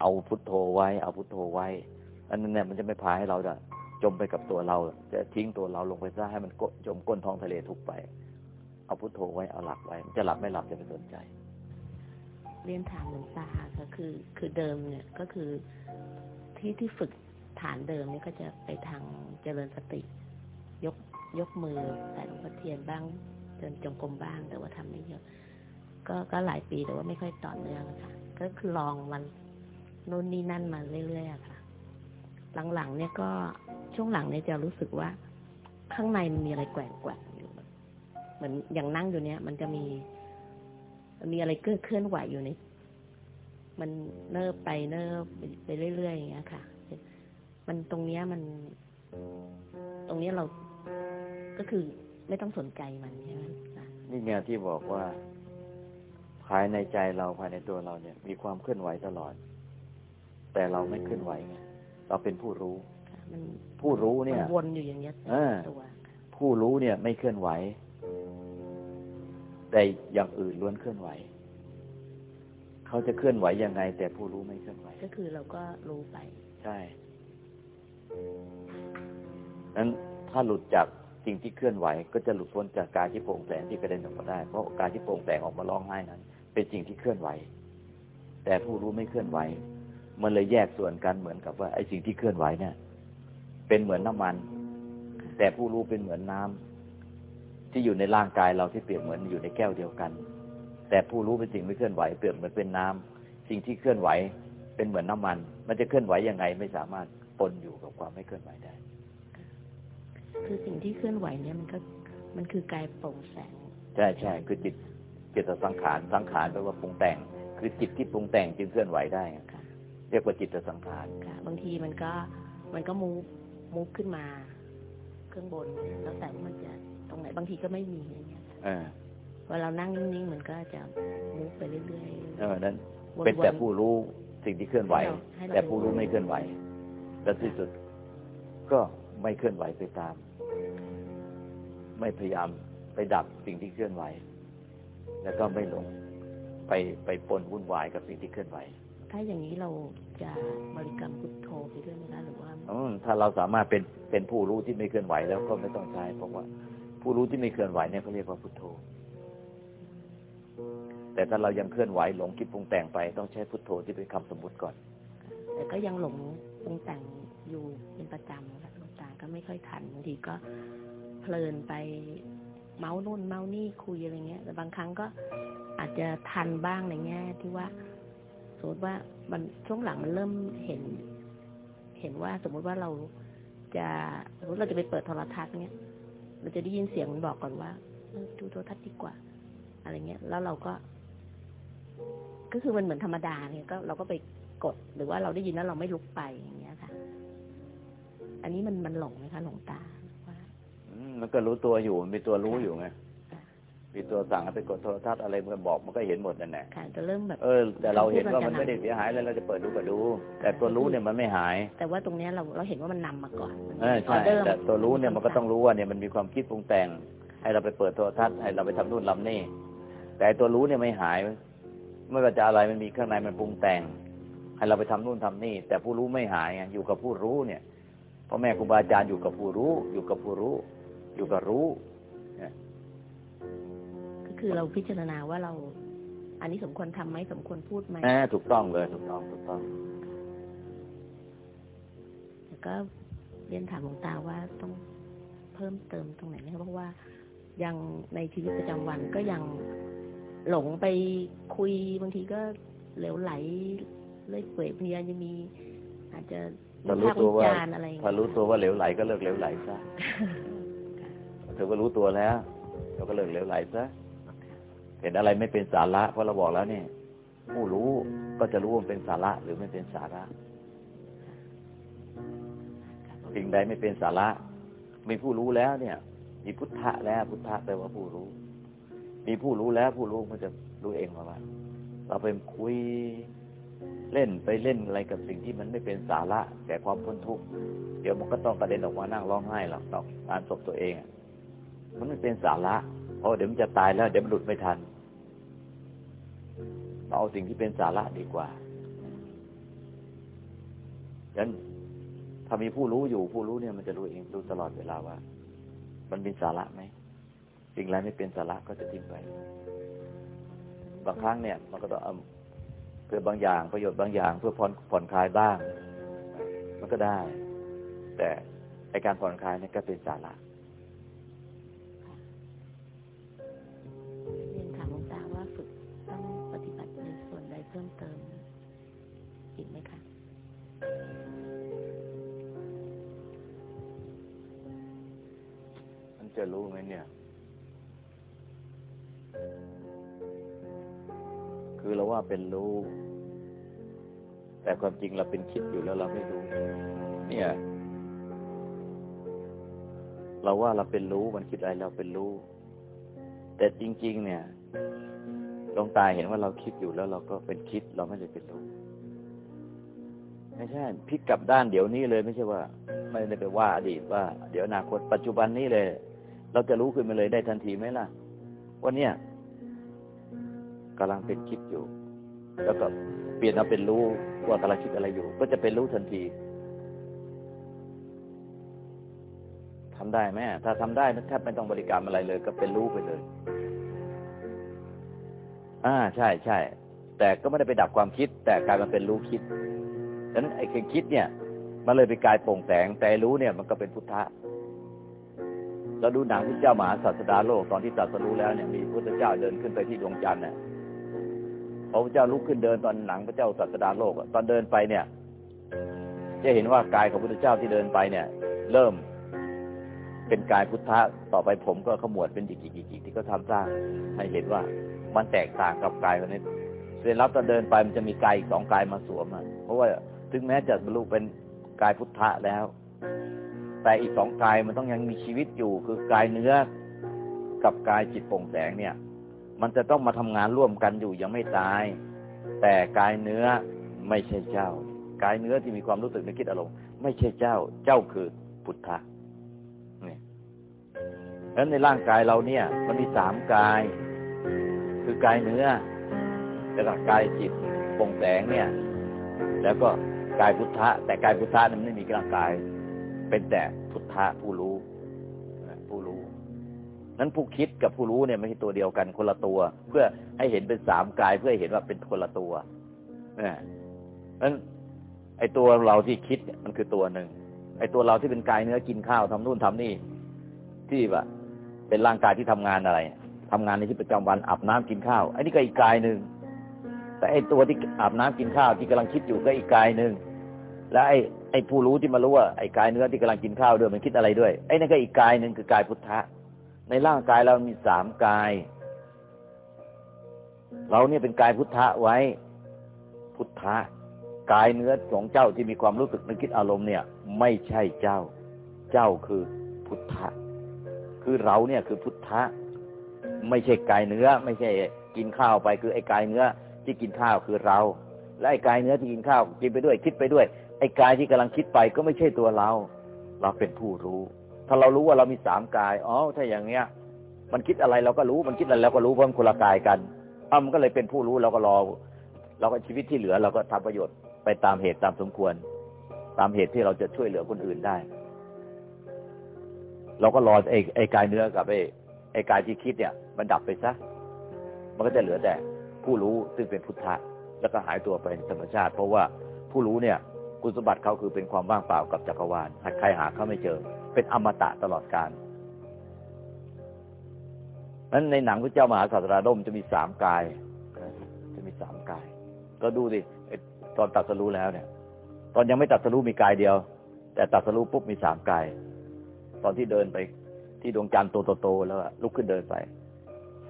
เอาพุทโธไว้ เอาพุทโธไว้ อันนั้นเนี่ยมันจะไม่พาให้เราจะจมไปกับตัวเรา จะทิ้งตัวเราลงไปซะให้มันจมก้นท้องทะเลทุกไป เอาพุทโธไว้ เอาหลักไว้ มันจะหลับไม่หลับจะไม่สนใจเรียนถามหลวงตาก็คือ คือเดิมเนี่ยก็คือที่ที่ฝึกฐานเดิมนี่ก็จะไปทางเจริญสติ ยกยกมือใส่หลวงพ่อเทียนบ้าง เดินจงกรมบ้างแต่ว่าทำไม่เยอะ ก็ก็หลายปีแต่ว่าไม่ค่อยต่อเนื่องค่ะ ก็คือลองมันนู่นนี่นั่นมาเรื่อยๆค่ะ หลังๆเนี่ยก็ช่วงหลังเนี่ยจะรู้สึกว่า ข้างในมันมีอะไรแกว่งๆอยู่เหมือนอย่างนั่งอยู่เนี้ยมันจะมี มีอะไรเคลื่อนไหวอยู่ในมันเนิบไปเนิบไปเรื่อยๆอย่างเงี้ยค่ะ มันตรงเนี้ยมัน ตรงเนี้ยเรา ก็คือไม่ต้องสนใจมันใช่ไหมนี่ไงที่บอกว่าภายในใจเราภายในตัวเราเนี่ย มีความเคลื่อนไหวตลอด แต่เราไม่เคลื่อนไหวไงเราเป็นผู้รู้ผู้รู้เนี่ยวนอยู่อย่างเงี้ยตัวผู้รู้เนี่ยไม่เคลื่อนไหว แต่อย่างอื่นล้วนเคลื่อนไหว เขาจะเคลื่อนไหวยังไง แต่ผู้รู้ไม่เคลื่อนไหว ก็คือเราก็รู้ไป ใช่นั้นถ้าหลุดจาก สิ่งที่เคลื่อนไหวก็จะหลุดพ้นจากการที่โปร่งแสงที่กระเด็นออกมาได้ เพราะการที่โปร่งแสงออกมาร้องไห้นั้น เป็นสิ่งที่เคลื่อนไหว แต่ผู้รู้ไม่เคลื่อนไหว มันเลยแยกส่วนกันเหมือนกับว่าไอ้สิ่งที่เคลื่อนไหวเนี่ย เป็นเหมือนน้ำมัน แต่ผู้รู้เป็นเหมือนน้ำที่อยู่ในร่างกายเราที่เปรียบเหมือนอยู่ในแก้วเดียวกัน แต่ผู้รู้เป็นสิ่งไม่เคลื่อนไหวเปรียบเหมือนเป็นน้ำสิ่งที่เคลื่อนไหวเป็นเหมือนน้ามัน มันจะเคลื่อนไหวยังไงไม่สามารถปนอยู่กับความไม่เคลื่อนไหวได้ คือสิ่งที่เคลื่อนไหวเนี่ยมันก็มันคือกายโปร่งแสง ใช่ใช่คือจิตจิตสังขารสังขารแปลว่าปรุงแต่ง คือจิตที่ปรุงแต่งจึงเคลื่อนไหวได้เรียกว่าจิตสังขารบางทีมันก็มันก็มูมูขึ้นมาเครื่องบนแล้วแต่ว่ามันจะตรงไหนบางทีก็ไม่มีอย่างเงี้ยเวลาเรานั่งนิ่งๆมันก็จะมุกไปเรื่อยๆเออนั้น เป็นแต่ผู้รู้สิ่งที่เคลื่อนไหว แต่ผู้รู้ไม่เคลื่อนไหว และที่สุดก็ไม่เคลื่อนไหวไปตาม ไม่พยายามไปดับสิ่งที่เคลื่อนไหว แล้วก็ไม่หลงไปไปปนวุ่นวายกับสิ่งที่เคลื่อนไหว ถ้าอย่างนี้เราจะบริกรรมพุทโธไปด้วยไหมคะหรือว่าอืมถ้าเราสามารถเป็นเป็นผู้รู้ที่ไม่เคลื่อนไหวแล้วก็ไม่ต้องใช้เพราะว่า ผู้รู้ที่ไม่เคลื่อนไหวเนี่ยเขาเรียกว่าพุทโธ แต่ถ้าเรายังเคลื่อนไหวหลงคิดปรุงแต่งไปต้องใช้พุทโธที่เป็นคำสมมติก่อน แต่ก็ยังหลงปรุงแต่งอยู่เป็นประจำครับหลวงตา ก็ไม่ค่อยทันบางทีก็เพลินไปเมาส์นู่นเมาส์นี่คุยอะไรเงี้ย แต่บางครั้งก็อาจจะทันบ้างในแง่ที่ว่าสมมติว่ามันช่วงหลังมันเริ่มเห็น เห็นว่าสมมุติว่าเราจะสมมติเราจะไปเปิดโทรทัศน์เนี้ยเราจะได้ยินเสียงมันบอกก่อนว่าดูโทรทัศน์ดีกว่า อะไรเงี้ย แล้วเราก็ ก็คือมันเหมือนธรรมดาเนี่ยก็เราก็ไปกดหรือว่าเราได้ยินแล้วเราไม่ลุกไปอย่างเงี้ยค่ะ อันนี้มันมันหลงไหมคะหลงตาว่ามันก็รู้ตัวอยู่มันมีตัวรู้อยู่ไงมีตัวสั่งให้ไปกดโทรทัศน์อะไรมันบอกมันก็เห็นหมดนั่นแหละค่ะจะเริ่มแบบเออแต่เราเห็นว่ามันไม่ได้เสียหายแล้วเราจะเปิดดูก็ดู แต่ตัวรู้เนี่ยมันไม่หาย แต่ว่าตรงเนี้ยเราเราเห็นว่ามันนำมาก่อนเออใช่แต่ตัวรู้เนี่ยมันก็ต้องรู้ว่าเนี่ยมันมีความคิดปรุงแต่ง ให้เราไปเปิดโทรทัศน์ให้เราไปทำนู่นลำนี่ แต่ตัวรู้เนี่ยไม่หายเมื่อจะอะไรมันมีข้างในมันปรุงแต่ง ให้เราไปทำนู่นทำนี่ แต่ผู้รู้ไม่หายไงอยู่กับผู้รู้เนี่ย พ่อแม่ครูบาอาจารย์อยู่กับผู้รู้ อยู่กับผู้รู้ อยู่กับรู้คือเราพิจารณาว่าเรา อันนี้สมควรทำไหมสมควรพูดไหมถูกต้องเลย ถูกต้องถูกต้องแล้วก็เรียนถามหลวงตาว่าต้องเพิ่มเติมตรงไหนไหมเพราะว่ายังในชีวิตประจำวันก็ยังหลงไปคุยบางทีก็เหลวไหลเลยเปื่อยพยายามจะมี อาจจะ ถ้ารู้ตัวว่าถ้ารู้ตัวว่าเหลวไหลก็เลิกเหลวไหลซะเธอก็รู้ตัวแล้วเราก็เลิกเหลวไหลซะเห็นอะไรไม่เป็นสาระเพราะเราบอกแล้วเนี่ยผู้รู้ก็จะรู้ว่าเป็นสาระหรือไม่เป็นสาระสิ่งใดไม่เป็นสาระมีผู้รู้แล้วเนี่ย มีพุทธะแล้วพุทธะแปลว่าผู้รู้ มีผู้รู้แล้วผู้รู้มันจะรู้เองมาว่าเราไปคุย เล่นไปเล่นอะไรกับสิ่งที่มันไม่เป็นสาระแก่ความพ้นทุกข์เดี๋ยวมันก็ต้องกระเด็นออกมานั่งร้องไห้หรอกต้องานศพตัวเองมันไม่เป็นสาระเพราะเดี๋ยวมันจะตายแล้วเดี๋ยวมันหลุดไม่ทันเอาสิ่งที่เป็นสาระดีกว่าฉะนั้นถ้ามีผู้รู้อยู่ผู้รู้เนี่ยมันจะรู้เองรู้ตลอดเวลาว่า มันเป็นสาระไหมสิ่งไรไม่เป็นสาระก็จะทิ้งไปบางครั้งเนี่ย มันก็ต้อง เอาเพื่อบางอย่างประโยชน์บางอย่าง เพื่อผ่อนผ่อนคลายบ้าง มันก็ได้ แต่ในการผ่อนคลายนี่ก็เป็นสาระเรียนถามหลวงตาว่าฝึกต้องปฏิบัติในส่วนใดเพิ่มเติมอีกไหมคะมันจะรู้ไหมเนี่ย ว่าเป็นรู้ แต่ความจริงเราเป็นคิดอยู่แล้วเราไม่รู้ เนี่ย เราว่าเราเป็นรู้มันคิดอะไรเราเป็นรู้ แต่จริง ๆ เนี่ยลงตาเห็นว่าเราคิดอยู่แล้วเราก็เป็นคิด เราไม่ได้เป็นรู้ไม่ใช่พลิกกลับด้านเดี๋ยวนี้เลยไม่ใช่ว่า ไม่ได้ไปว่าอดีตว่า เดี๋ยวอนาคตปัจจุบันนี้เลย เราจะรู้ขึ้นมาเลยได้ทันทีไหมล่ะว่าเนี่ยกำลังเป็นคิดอยู่ แล้วก็เปลี่ยนมาเป็นรู้ว่ากำลังคิดอะไรอยู่ ก็จะเป็นรู้ทันทีทำได้ไหมถ้าทำได้แทบไม่ต้องบริกรรอะไรเลย ก็เป็นรู้ไปเลย อ่าใช่ใช่แต่ก็ไม่ได้ไปดับความคิด แต่กลายมาเป็นรู้คิดฉะนั้นไอ้คิดเนี่ยมันเลยไปกลายโปร่งแสงแต่รู้เนี่ย มันก็เป็นพุทธะเราดูหนังพระเจ้ามหาศาสดาโลกตอนที่ตรัสรู้แล้วเนี่ยมีพระเจ้าเดินขึ้นไปที่ดวงจันทร์เนี่ย ระพุทธเจ้าลุกขึ้นเดินตอนหนังพระเจ้าศาสดาโลกตอนเดินไปเนี่ย จะเห็นว่ากายของพระพุทธเจ้าที่เดินไปเนี่ย เริ่มเป็นกายพุทธะต่อไปผมก็ขมวดเป็นจิกจิกที่เขาทาสร้างให้เห็นว่ามันแตกต่างกับกายคนนี้เสร็จแล้วตอนเดินไปมันจะมีกายอีกสองกายมาสวมเพราะว่าถึงแม้จะบรรลุเป็นกายพุทธะแล้ว แต่อีกสองกายมันต้องยังมีชีวิตอยู่คือกายเนื้อกับกายจิตโปร่งแสงเนี่ย มันจะต้องมาทำงานร่วมกันอยู่ยังไม่ตาย แต่กายเนื้อไม่ใช่เจ้า กายเนื้อที่มีความรู้สึกนึกคิดอารมณ์ไม่ใช่เจ้า เจ้าคือพุทธะนี่แล้วในร่างกายเราเนี่ย มันมีสามกาย คือกายเนื้อแล้วก็กายจิตปร่งแสงเนี่ย แล้วก็กายพุทธะ แต่กายพุทธะนั้นไม่มีร่างกาย เป็นแต่พุทธะผู้รู้ นั้นผู้คิดกับผู้รู้เนี่ยไม่ใช่ตัวเดียวกันคนละตัว เพื่อให้เห็นเป็นสามกาย เพื่อให้เห็นว่าเป็นคนละตัวนี่นั้นไอ้ตัวเราที่คิดเนี่ยมันคือตัวหนึ่งไอ้ตัวเราที่เป็นกายเนื้อกินข้าวทำนู่นทำนี่ ที่แบบเป็นร่างกายที่ทำงานอะไรทำงานในชีวิตประจำวันอาบน้ำกินข้าวไอ้นี่ก็อีกกายหนึ่งแต่ไอ้ตัวที่อาบน้ำกินข้าวที่กำลังคิดอยู่ก็อีกกายหนึ่งแล้วไอ้ไอ้ผู้รู้ที่มารู้ว่าไอ้กายเนื้อที่กำลังกินข้าวด้วยมันคิดอะไรด้วยไอ้นั่นก็อีกกายหนึ่งคือกายพุทธะ ในร่างกายเรามีสามกาย เราเนี่ยเป็นกายพุทธะไว้ พุทธะกายเนื้อของเจ้าที่มีความรู้สึกนึกคิดอารมณ์เนี่ย ไม่ใช่เจ้า เจ้าคือพุทธะ คือเราเนี่ยคือพุทธะ ไม่ใช่กายเนื้อ ไม่ใช่กินข้าวไปคือไอ้กายเนื้อที่กินข้าวคือเรา และไอ้กายเนื้อที่กินข้าวกินไปด้วย คิดไปด้วย ไอ้กายที่กำลังคิดไปก็ไม่ใช่ตัวเรา เราเป็นผู้รู้ ถ้าเรารู้ว่าเรามีสามกาย อ๋อ ถ้าอย่างเนี้ย มันคิดอะไรเราก็รู้ มันคิดอะไรเราก็รู้เพราะมันคนละกายกันอ้ามันก็เลยเป็นผู้รู้เราก็รอ เราก็ชีวิตที่เหลือเราก็ทำประโยชน์ไปตามเหตุตามสมควร ตามเหตุที่เราจะช่วยเหลือคนอื่นได้ เราก็รอไอ้ไอ้กายเนื้อกับไอ้ไอ้กายที่คิดเนี่ย มันดับไปซะ มันก็จะเหลือแต่ผู้รู้ซึ่งเป็นพุทธะแล้วก็หายตัวไปธรรมชาติ เพราะว่าผู้รู้เนี่ย คุณสมบัติเขาคือเป็นความว่างเปล่ากับจักรวาลใครหาเขาไม่เจอ เป็นอมตะตลอดกาลนั้นในหนังพระเจ้ามหาสัตราดมจะมีสามกาย จะมีสามกาย ก็ดูสิตอนตัดสรู้แล้วเนี่ย ตอนยังไม่ตัดสรู้มีกายเดียว แต่ตัดสรู้ปุ๊บมีสามกาย ตอนที่เดินไปที่ดวงจันทร์โตๆแล้วลุกขึ้นเดินไป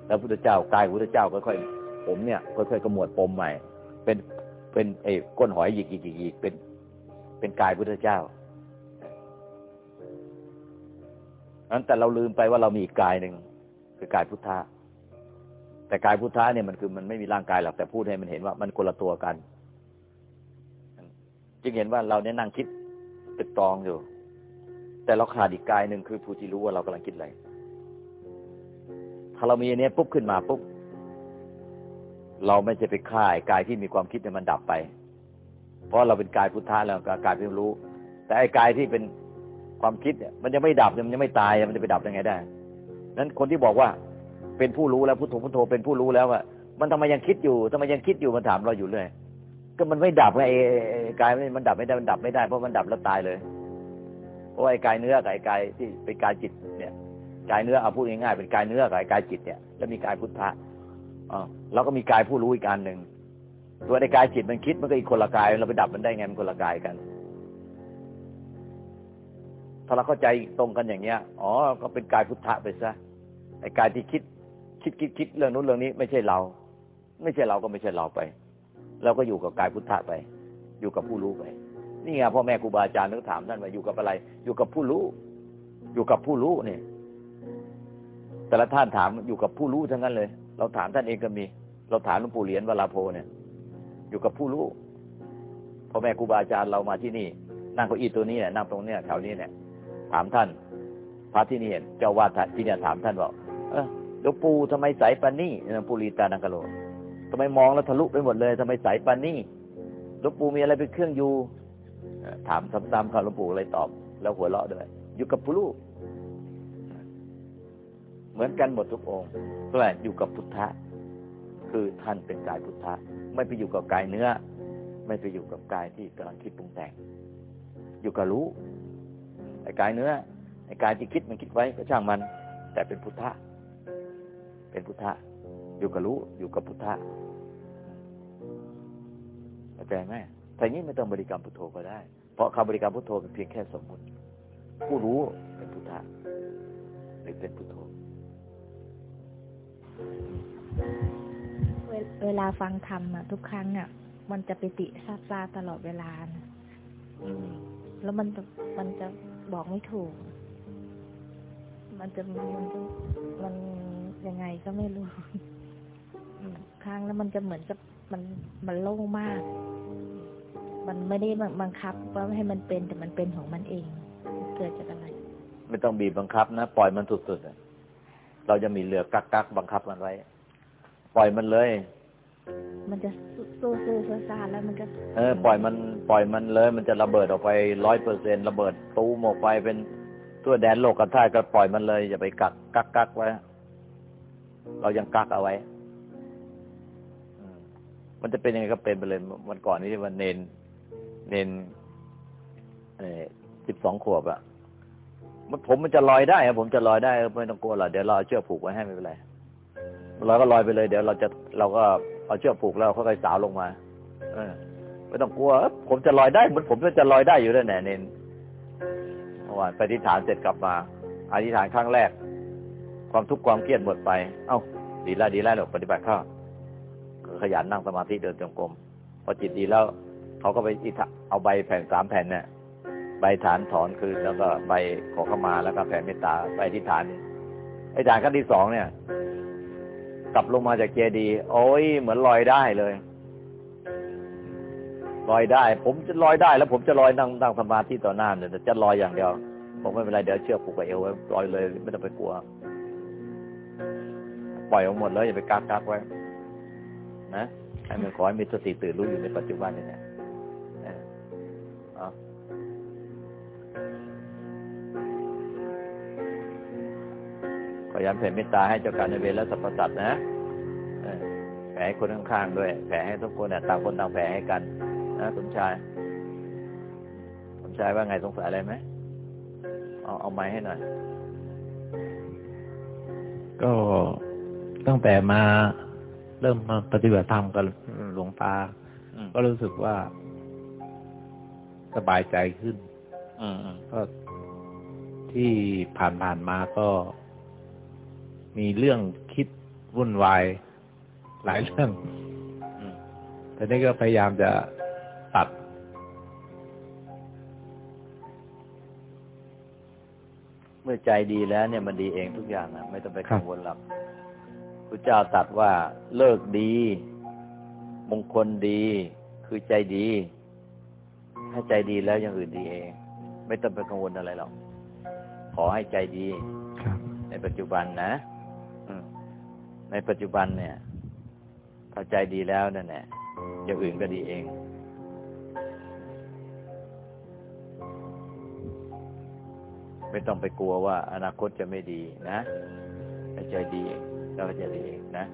แล้วพุทธเจ้ากายพุทธเจ้าค่อยๆผมเนี่ยค่อยๆกระมวดปมใหม่ เป็นเป็นไอ้ก้นหอยหยิกๆๆเป็นเป็นกายพุทธเจ้า นั้นแต่เราลืมไปว่าเรามีอีกกายหนึ่งคือกายพุทธะแต่กายพุทธะเนี่ยมันคือมันไม่มีร่างกายหรอกแต่พูดให้มันเห็นว่ามันคนละตัวกัน จึงเห็นว่าเราเนี่ยนั่งคิดตึกตองอยู่ แต่เราขาดอีกกายหนึ่งคือผู้ที่รู้ว่าเรากำลังคิดอะไรถ้าเรามีอันนี้ปุ๊บขึ้นมาปุ๊บเราไม่จะไปฆ่ากายที่มีความคิดเนี่ยมันดับไป เพราะเราเป็นกายพุทธะแล้วกายเป็นรู้ แต่ไอ้กายที่เป็น ความคิดเนี่ยมันยังไม่ดับมันยังไม่ตายมันจะไปดับยังไงได้นั้นคนที่บอกว่าเป็นผู้รู้แล้วพุทโธพุทโธเป็นผู้รู้แล้วว่ามันทำไมยังคิดอยู่ทำไมยังคิดอยู่มันถามเราอยู่เลยก็มันไม่ดับไงไอ้กายมันดับไม่ได้มันดับไม่ได้เพราะมันดับแล้วตายเลยเพราะไอ้กายเนื้อกับไอ้กายที่เป็นกายจิตเนี่ยกายเนื้อเอาพูดง่ายๆเป็นกายเนื้อกับไอ้กายจิตเนี่ยแล้วมีกายพุทธะอ๋อแล้วก็มีกายผู้รู้อีกการหนึ่งตัวในกายจิตมันคิดมันก็อีกคนละกายเราไปดับมันได้ไงมันคนละกายกัน ถ้าเราเข้าใจตรงกันอย่างเงี้ย อ๋อ ก็เป็นกายพุทธะไปซะ ไอ้กายที่คิด คิดคิดคิดเรื่องนู้นเรื่องนี้ ไม่ใช่เรา ไม่ใช่เราก็ไม่ใช่เราไป เราก็อยู่กับกายพุทธะไป อยู่กับผู้รู้ไป นี่ไงพ่อแม่ครูบาอาจารย์นึกถามท่านว่าอยู่กับอะไร อยู่กับผู้รู้ อยู่กับผู้รู้เนี่ย แต่ละท่านถามอยู่กับผู้รู้ทั้งนั้นเลย เราถามท่านเองก็มี เราถามหลวงปู่เหรียญวลาโพเนี่ย อยู่กับผู้รู้พ่อแม่ครูบาอาจารย์เรามาที่นี่ นั่งเก้าอี้ตัวนี้เนี่ยนั่งตรงเนี้ยแถวนี้เนี่ย ถามท่าน พระที่นี่เห็นเจ้าวาดที่เนี่ยถามท่านบอกเออหลวงปู่ทำไมใสปานนี่หลวงปู่ลีตานังกะโลทำไมมองแล้วทะลุไปหมดเลยทำไมใสปานนี่หลวงปู่มีอะไรเป็นเครื่องอยู่ถามซ้ำๆเขาหลวงปู่เลยตอบ แล้วหัวเราะด้วยอยู่กับผู้รู้เหมือนกันหมดทุกองค์เพื่ออยู่กับพุทธะคือท่านเป็นกายพุทธะไม่ไปอยู่กับกายเนื้อ ไม่ไปอยู่กับกายที่กำลังคิดปรุงแต่ง อยู่กับรู้ ไอ้กายเนื้อไอ้กายที่คิดมันคิดไว้ก็ช่างมัน แต่เป็นพุทธะ เป็นพุทธะ อยู่กับรู้อยู่กับพุทธะเข้าใจไหมแต่นี้ไม่ต้องบริกรรมพุทโธก็ได้ เพราะคำบริกรรมพุทโธเป็นเพียงแค่สมมติ ผู้รู้เป็นพุทธะหรือเป็นพุทโธเวลาฟังธรรมอะทุกครั้งอะมันจะไปติซาซาตลอดเวลานะแล้วมันจะมันจะ บอกไม่ถูก มันจะมันจะมันยังไงก็ไม่รู้ครั้งแล้วมันจะเหมือนกับมันมันโล่งมาก มันไม่ได้บังคับว่าให้มันเป็นแต่มันเป็นของมันเอง เกิดจากอะไร ไม่ต้องบีบบังคับนะปล่อยมันสุดๆเราจะมีเหลือกักกักบังคับมันไว้ ปล่อยมันเลย มันจะสู้สู้ซาซาแล้วมันก็ เออปล่อยมันปล่อยมันเลย มันจะระเบิดออกไปร้อยเปอร์เซ็นระเบิดตูมออกไปเป็นตัวแดนโลกกันท่าก็ปล่อยมันเลยอย่าไปกักกักกักไว้ เรายังกักเอาไว้มันจะเป็นยังไงก็เป็นไปเลยวันก่อนนี้วันเนน เนนสิบสองขวบอะมันผมมันจะลอยได้อะผมจะลอยได้ไม่ต้องกลัวหรอกเดี๋ยวเราเชือกผูกไว้ให้ไม่เป็นไรเราก็ลอยไปเลย เดี๋ยวเราจะเราก็ เอาเชือกผูกแล้วค่อยๆสาวลงมาเออไม่ต้องกลัว ผมจะลอยได้เหมือนผมก็จะลอยได้อยู่แล้วแน่เนนเมื่อวานไปที่ฐานเสร็จกลับมาอธิษฐานครั้งแรก ความทุกข์ความเครียดหมดไป เอ้า ดีแล้วดีแล้วหรอกปฏิบัติข้าขยันนั่งสมาธิเดินจงกรมพอจิตดีแล้วเขาก็ไปเอาใบแผ่นสามแผ่นเนี่ยใบฐานถอนคืนแล้วก็ใบขอเข้ามาแล้วก็แผ่เมตตาไปที่ฐานไอ้ฐานขั้นที่สองเนี่ย กลับลงมาจากเจดีโอ้ยเหมือนลอยได้เลยลอยได้ ผมจะลอยได้ แล้วผมจะลอยนั่งนั่งสมาธิต่อหน้าเนี่ยจะลอยอย่างเดียว ผมไม่เป็นไรเดี๋ยวเชือกผูกกับเอวไว้ลอยเลยไม่ต้องไปกลัว ปล่อยออกหมดเลยอย่าไปกักกักไว้ นะให้มันขอให้มีสติตื่นรู้อยู่ในปัจจุบันนี่นะ ขอย้ำแผ่เมตตาให้เจ้าการในเวรและสรรพสัตว์นะแผ่ให้คนข้างๆด้วย แผ่ให้ทุกคนต่างคนต่างแผ่ให้กัน นะสมชาย สมชายว่าไงสงสัยอะไรไหมเอาเอาไม้ให้หน่อย ก็ตั้งแต่มาเริ่มมาปฏิบัติธรรมกับหลวงตาก็รู้สึกว่า สบายใจขึ้นก็ที่ผ่านๆมาก็ มีเรื่องคิดวุ่นวายหลายเรื่องแต่นี่ก็พยายามจะตัดเมื่อมื่อใจดีแล้วเนี่ยมันดีเองทุกอย่างนะไม่ต้องไปกังวลหรอกพระเจ้าตรัสว่าเลิกดี มงคลดี คือใจดี ถ้าใจดีแล้วอย่างอื่นดีเอง ไม่ต้องไปกังวลอะไรหรอกขอให้ใจดีในปัจจุบันนะ ในปัจจุบันเนี่ยถ้าใจดีแล้วนั่นแหละอย่างอื่นก็ดีเอง ไม่ต้องไปกลัวว่า อนาคตจะไม่ดีนะใจดีแล้วจะดีเองนะ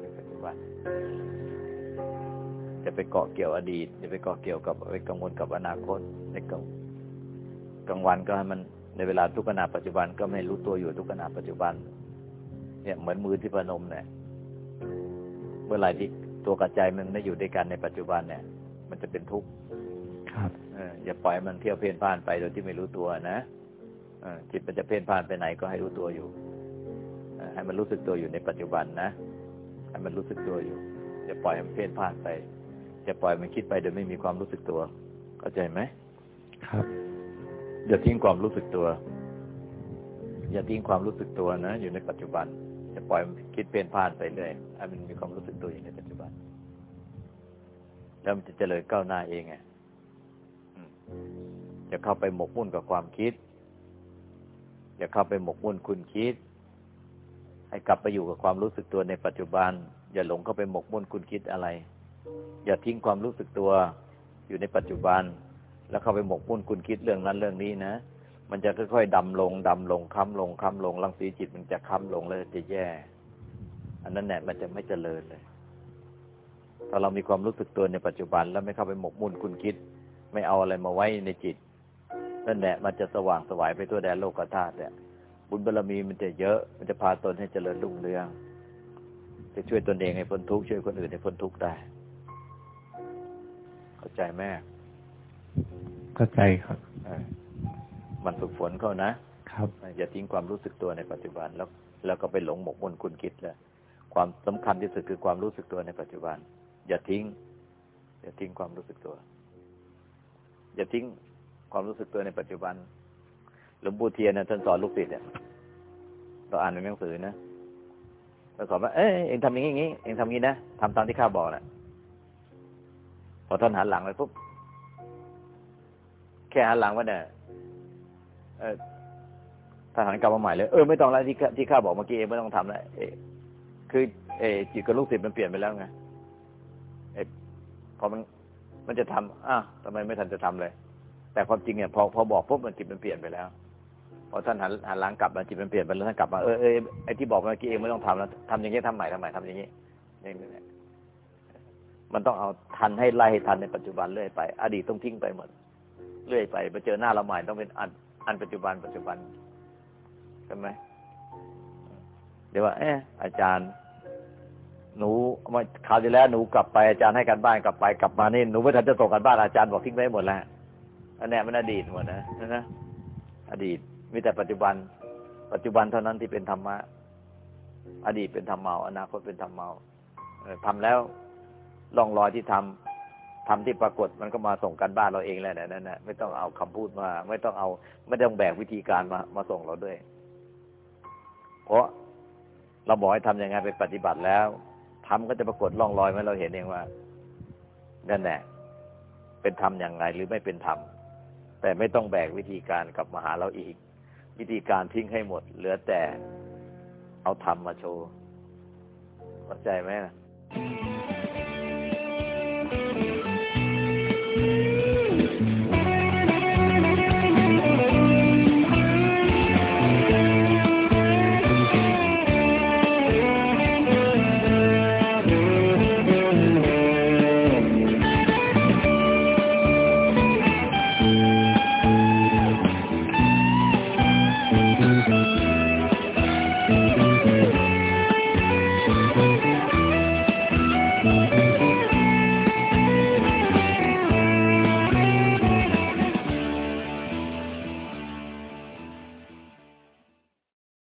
ในปัจจุบันจะไปเกาะเกี่ยวอดีตจะไปเกาะเกี่ยวกับไปกังวลกับอนาคตในกลางกลางวันก็ให้มันในเวลาทุกขณะปัจจุบันก็ไม่รู้ตัวอยู่ทุกขณะปัจจุบัน เนี่ยเหมือนมือที่พนมเนี่ยเมื่อไหร่ที่ตัวกับใจมันไม่อยู่ด้วยกันในปัจจุบันเนี่ย มันจะเป็นทุกข์ครับอย่าปล่อยมันเที่ยวเพ่นพ่านไปโดยที่ไม่รู้ตัวนะจิตมันจะเพ่นพ่านไปไหนก็ให้รู้ตัวอยู่ให้มันรู้สึกตัวอยู่ในปัจจุบันนะให้มันรู้สึกตัวอยู่อย่าปล่อยมันเพ่นพ่านไปอย่าปล่อยมันคิดไปโดยไม่มีความรู้สึกตัว เข้าใจไหมครับอย่าทิ้งความรู้สึกตัว อย่าทิ้งความรู้สึกตัวนะ อยู่ในปัจจุบัน จะปล่อยมันคิดเป็นผ่านไปเรื่อยให้มันมีความรู้สึกตัวอยู่ในปัจจุบัน แล้วมันจะเจริญก้าวหน้าเองไงจะเข้าไปหมกมุ่นกับความคิด อย่าเข้าไปหมกมุ่นคุณคิด ให้กลับไปอยู่กับความรู้สึกตัวในปัจจุบัน อย่าหลงเข้าไปหมกมุ่นคุณคิดอะไร อย่าทิ้งความรู้สึกตัวอยู่ในปัจจุบัน แล้วเข้าไปหมกมุ่นคุณคิดเรื่องนั้นเรื่องนี้นะ มันจะค่อยๆดำลงดำลงค้ำลงค้ำลงรังสีจิตมันจะค้ำลงแล้วจะแย่ อันนั้นแหละมันจะไม่เจริญเลย ถ้าเรามีความรู้สึกตัวในปัจจุบัน แล้วไม่เข้าไปหมกมุ่นคุณคิด ไม่เอาอะไรมาไว้ในจิตนั่นแหละมันจะสว่างสวายไปทั่วแดนโลกธาตุเนี่ยบุญบารรมีมันจะเยอะ มันจะพาตนให้เจริญรุ่งเรือง จะช่วยตนเองให้พ้นทุกข์ช่วยคนอื่นให้พ้นทุกข์ได้ เข้าใจไหมเข้าใจครับ มันฝึกฝนเขานะครับอย่าทิ้งความรู้สึกตัวในปัจจุบันแล้วแล้วก็ไปหลงหมกมุ่นคุณคิดแล้วความสำคัญที่สุดคือความรู้สึกตัวในปัจจุบัน อย่าทิ้ง อย่าทิ้งความรู้สึกตัว อย่าทิ้งความรู้สึกตัวในปัจจุบันหลวงปู่เทียนนะท่านสอนลูกศิษย์เนี่ยเราอ่านในหนังสือนะท่านสอนว่าเอ้ยเองทำอย่างนี้เองทำอย่างนี้นะทำตามที่ข้าบอกแหละพอท่านหันหลังไปปุ๊บแค่หันหลังว่าเนี่ย ทหารกลับมาใหม่เลยเออไม่ต้องแล้วที่ที่ข้าบอกเมื่อกี้เองไม่ต้องทำแล้วเอคือเอจิตกับลูกศิษย์มันเปลี่ยนไปแล้วไงเอพอมันมันจะทำอ้าทำไมไม่ทันจะทำเลย แต่ความจริงเนี่ยพอพอบอกปุ๊บมันจิตมันเปลี่ยนไปแล้วพอท่านหันหันหลังกลับมาจิตมันเปลี่ยนไปแล้วท่านกลับมาเออเออไอที่บอกเมื่อกี้เองไม่ต้องทำแล้วทำอย่างนี้ทำใหม่ทำใหม่ทำอย่างนี้นี่นี่มันต้องเอาทันให้ไล่ให้ทันในปัจจุบันเรื่อยไป อดีตต้องทิ้งไปหมดเรื่อยไปมาเจอหน้าเราใหม่ต้องเป็น อันปัจจุบันปัจจุบันใช่ไหมเดี๋ยวว่าเอออาจารย์ หนูมาคราวที่แล้วหนูกลับไปอาจารย์ให้การบ้านกลับไปกลับมานี่หนูไม่ทันจะส่งกันบ้านอาจารย์บอกทิ้งไว้หมดแล้วอันนี้มันอดีตหมดนะนะอดีตมีแต่ปัจจุบัน ปัจจุบันเท่านั้นที่เป็นธรรมะ อดีตเป็นธรรมเมาอนาคตเป็นธรรมเมาทำแล้วล่องรอยที่ทำ ทำที่ปรากฏมันก็มาส่งกันบ้านเราเองแหละนั่นนะไม่ต้องเอาคำพูดมา ไม่ต้องเอาไม่ต้องแบกวิธีการมามาส่งเราด้วย เพราะเราบอกให้ทำยังไงไปปฏิบัติแล้วทำก็จะปรากฏร่องรอยให้เราเห็นเองว่านั่นแหละเป็นธรรมอย่างไรหรือไม่เป็นธรรมแต่ไม่ต้องแบกวิธีการกลับมาหาเราอีก วิธีการทิ้งให้หมด เหลือแต่เอาธรรมมาโชว์เข้าใจไหม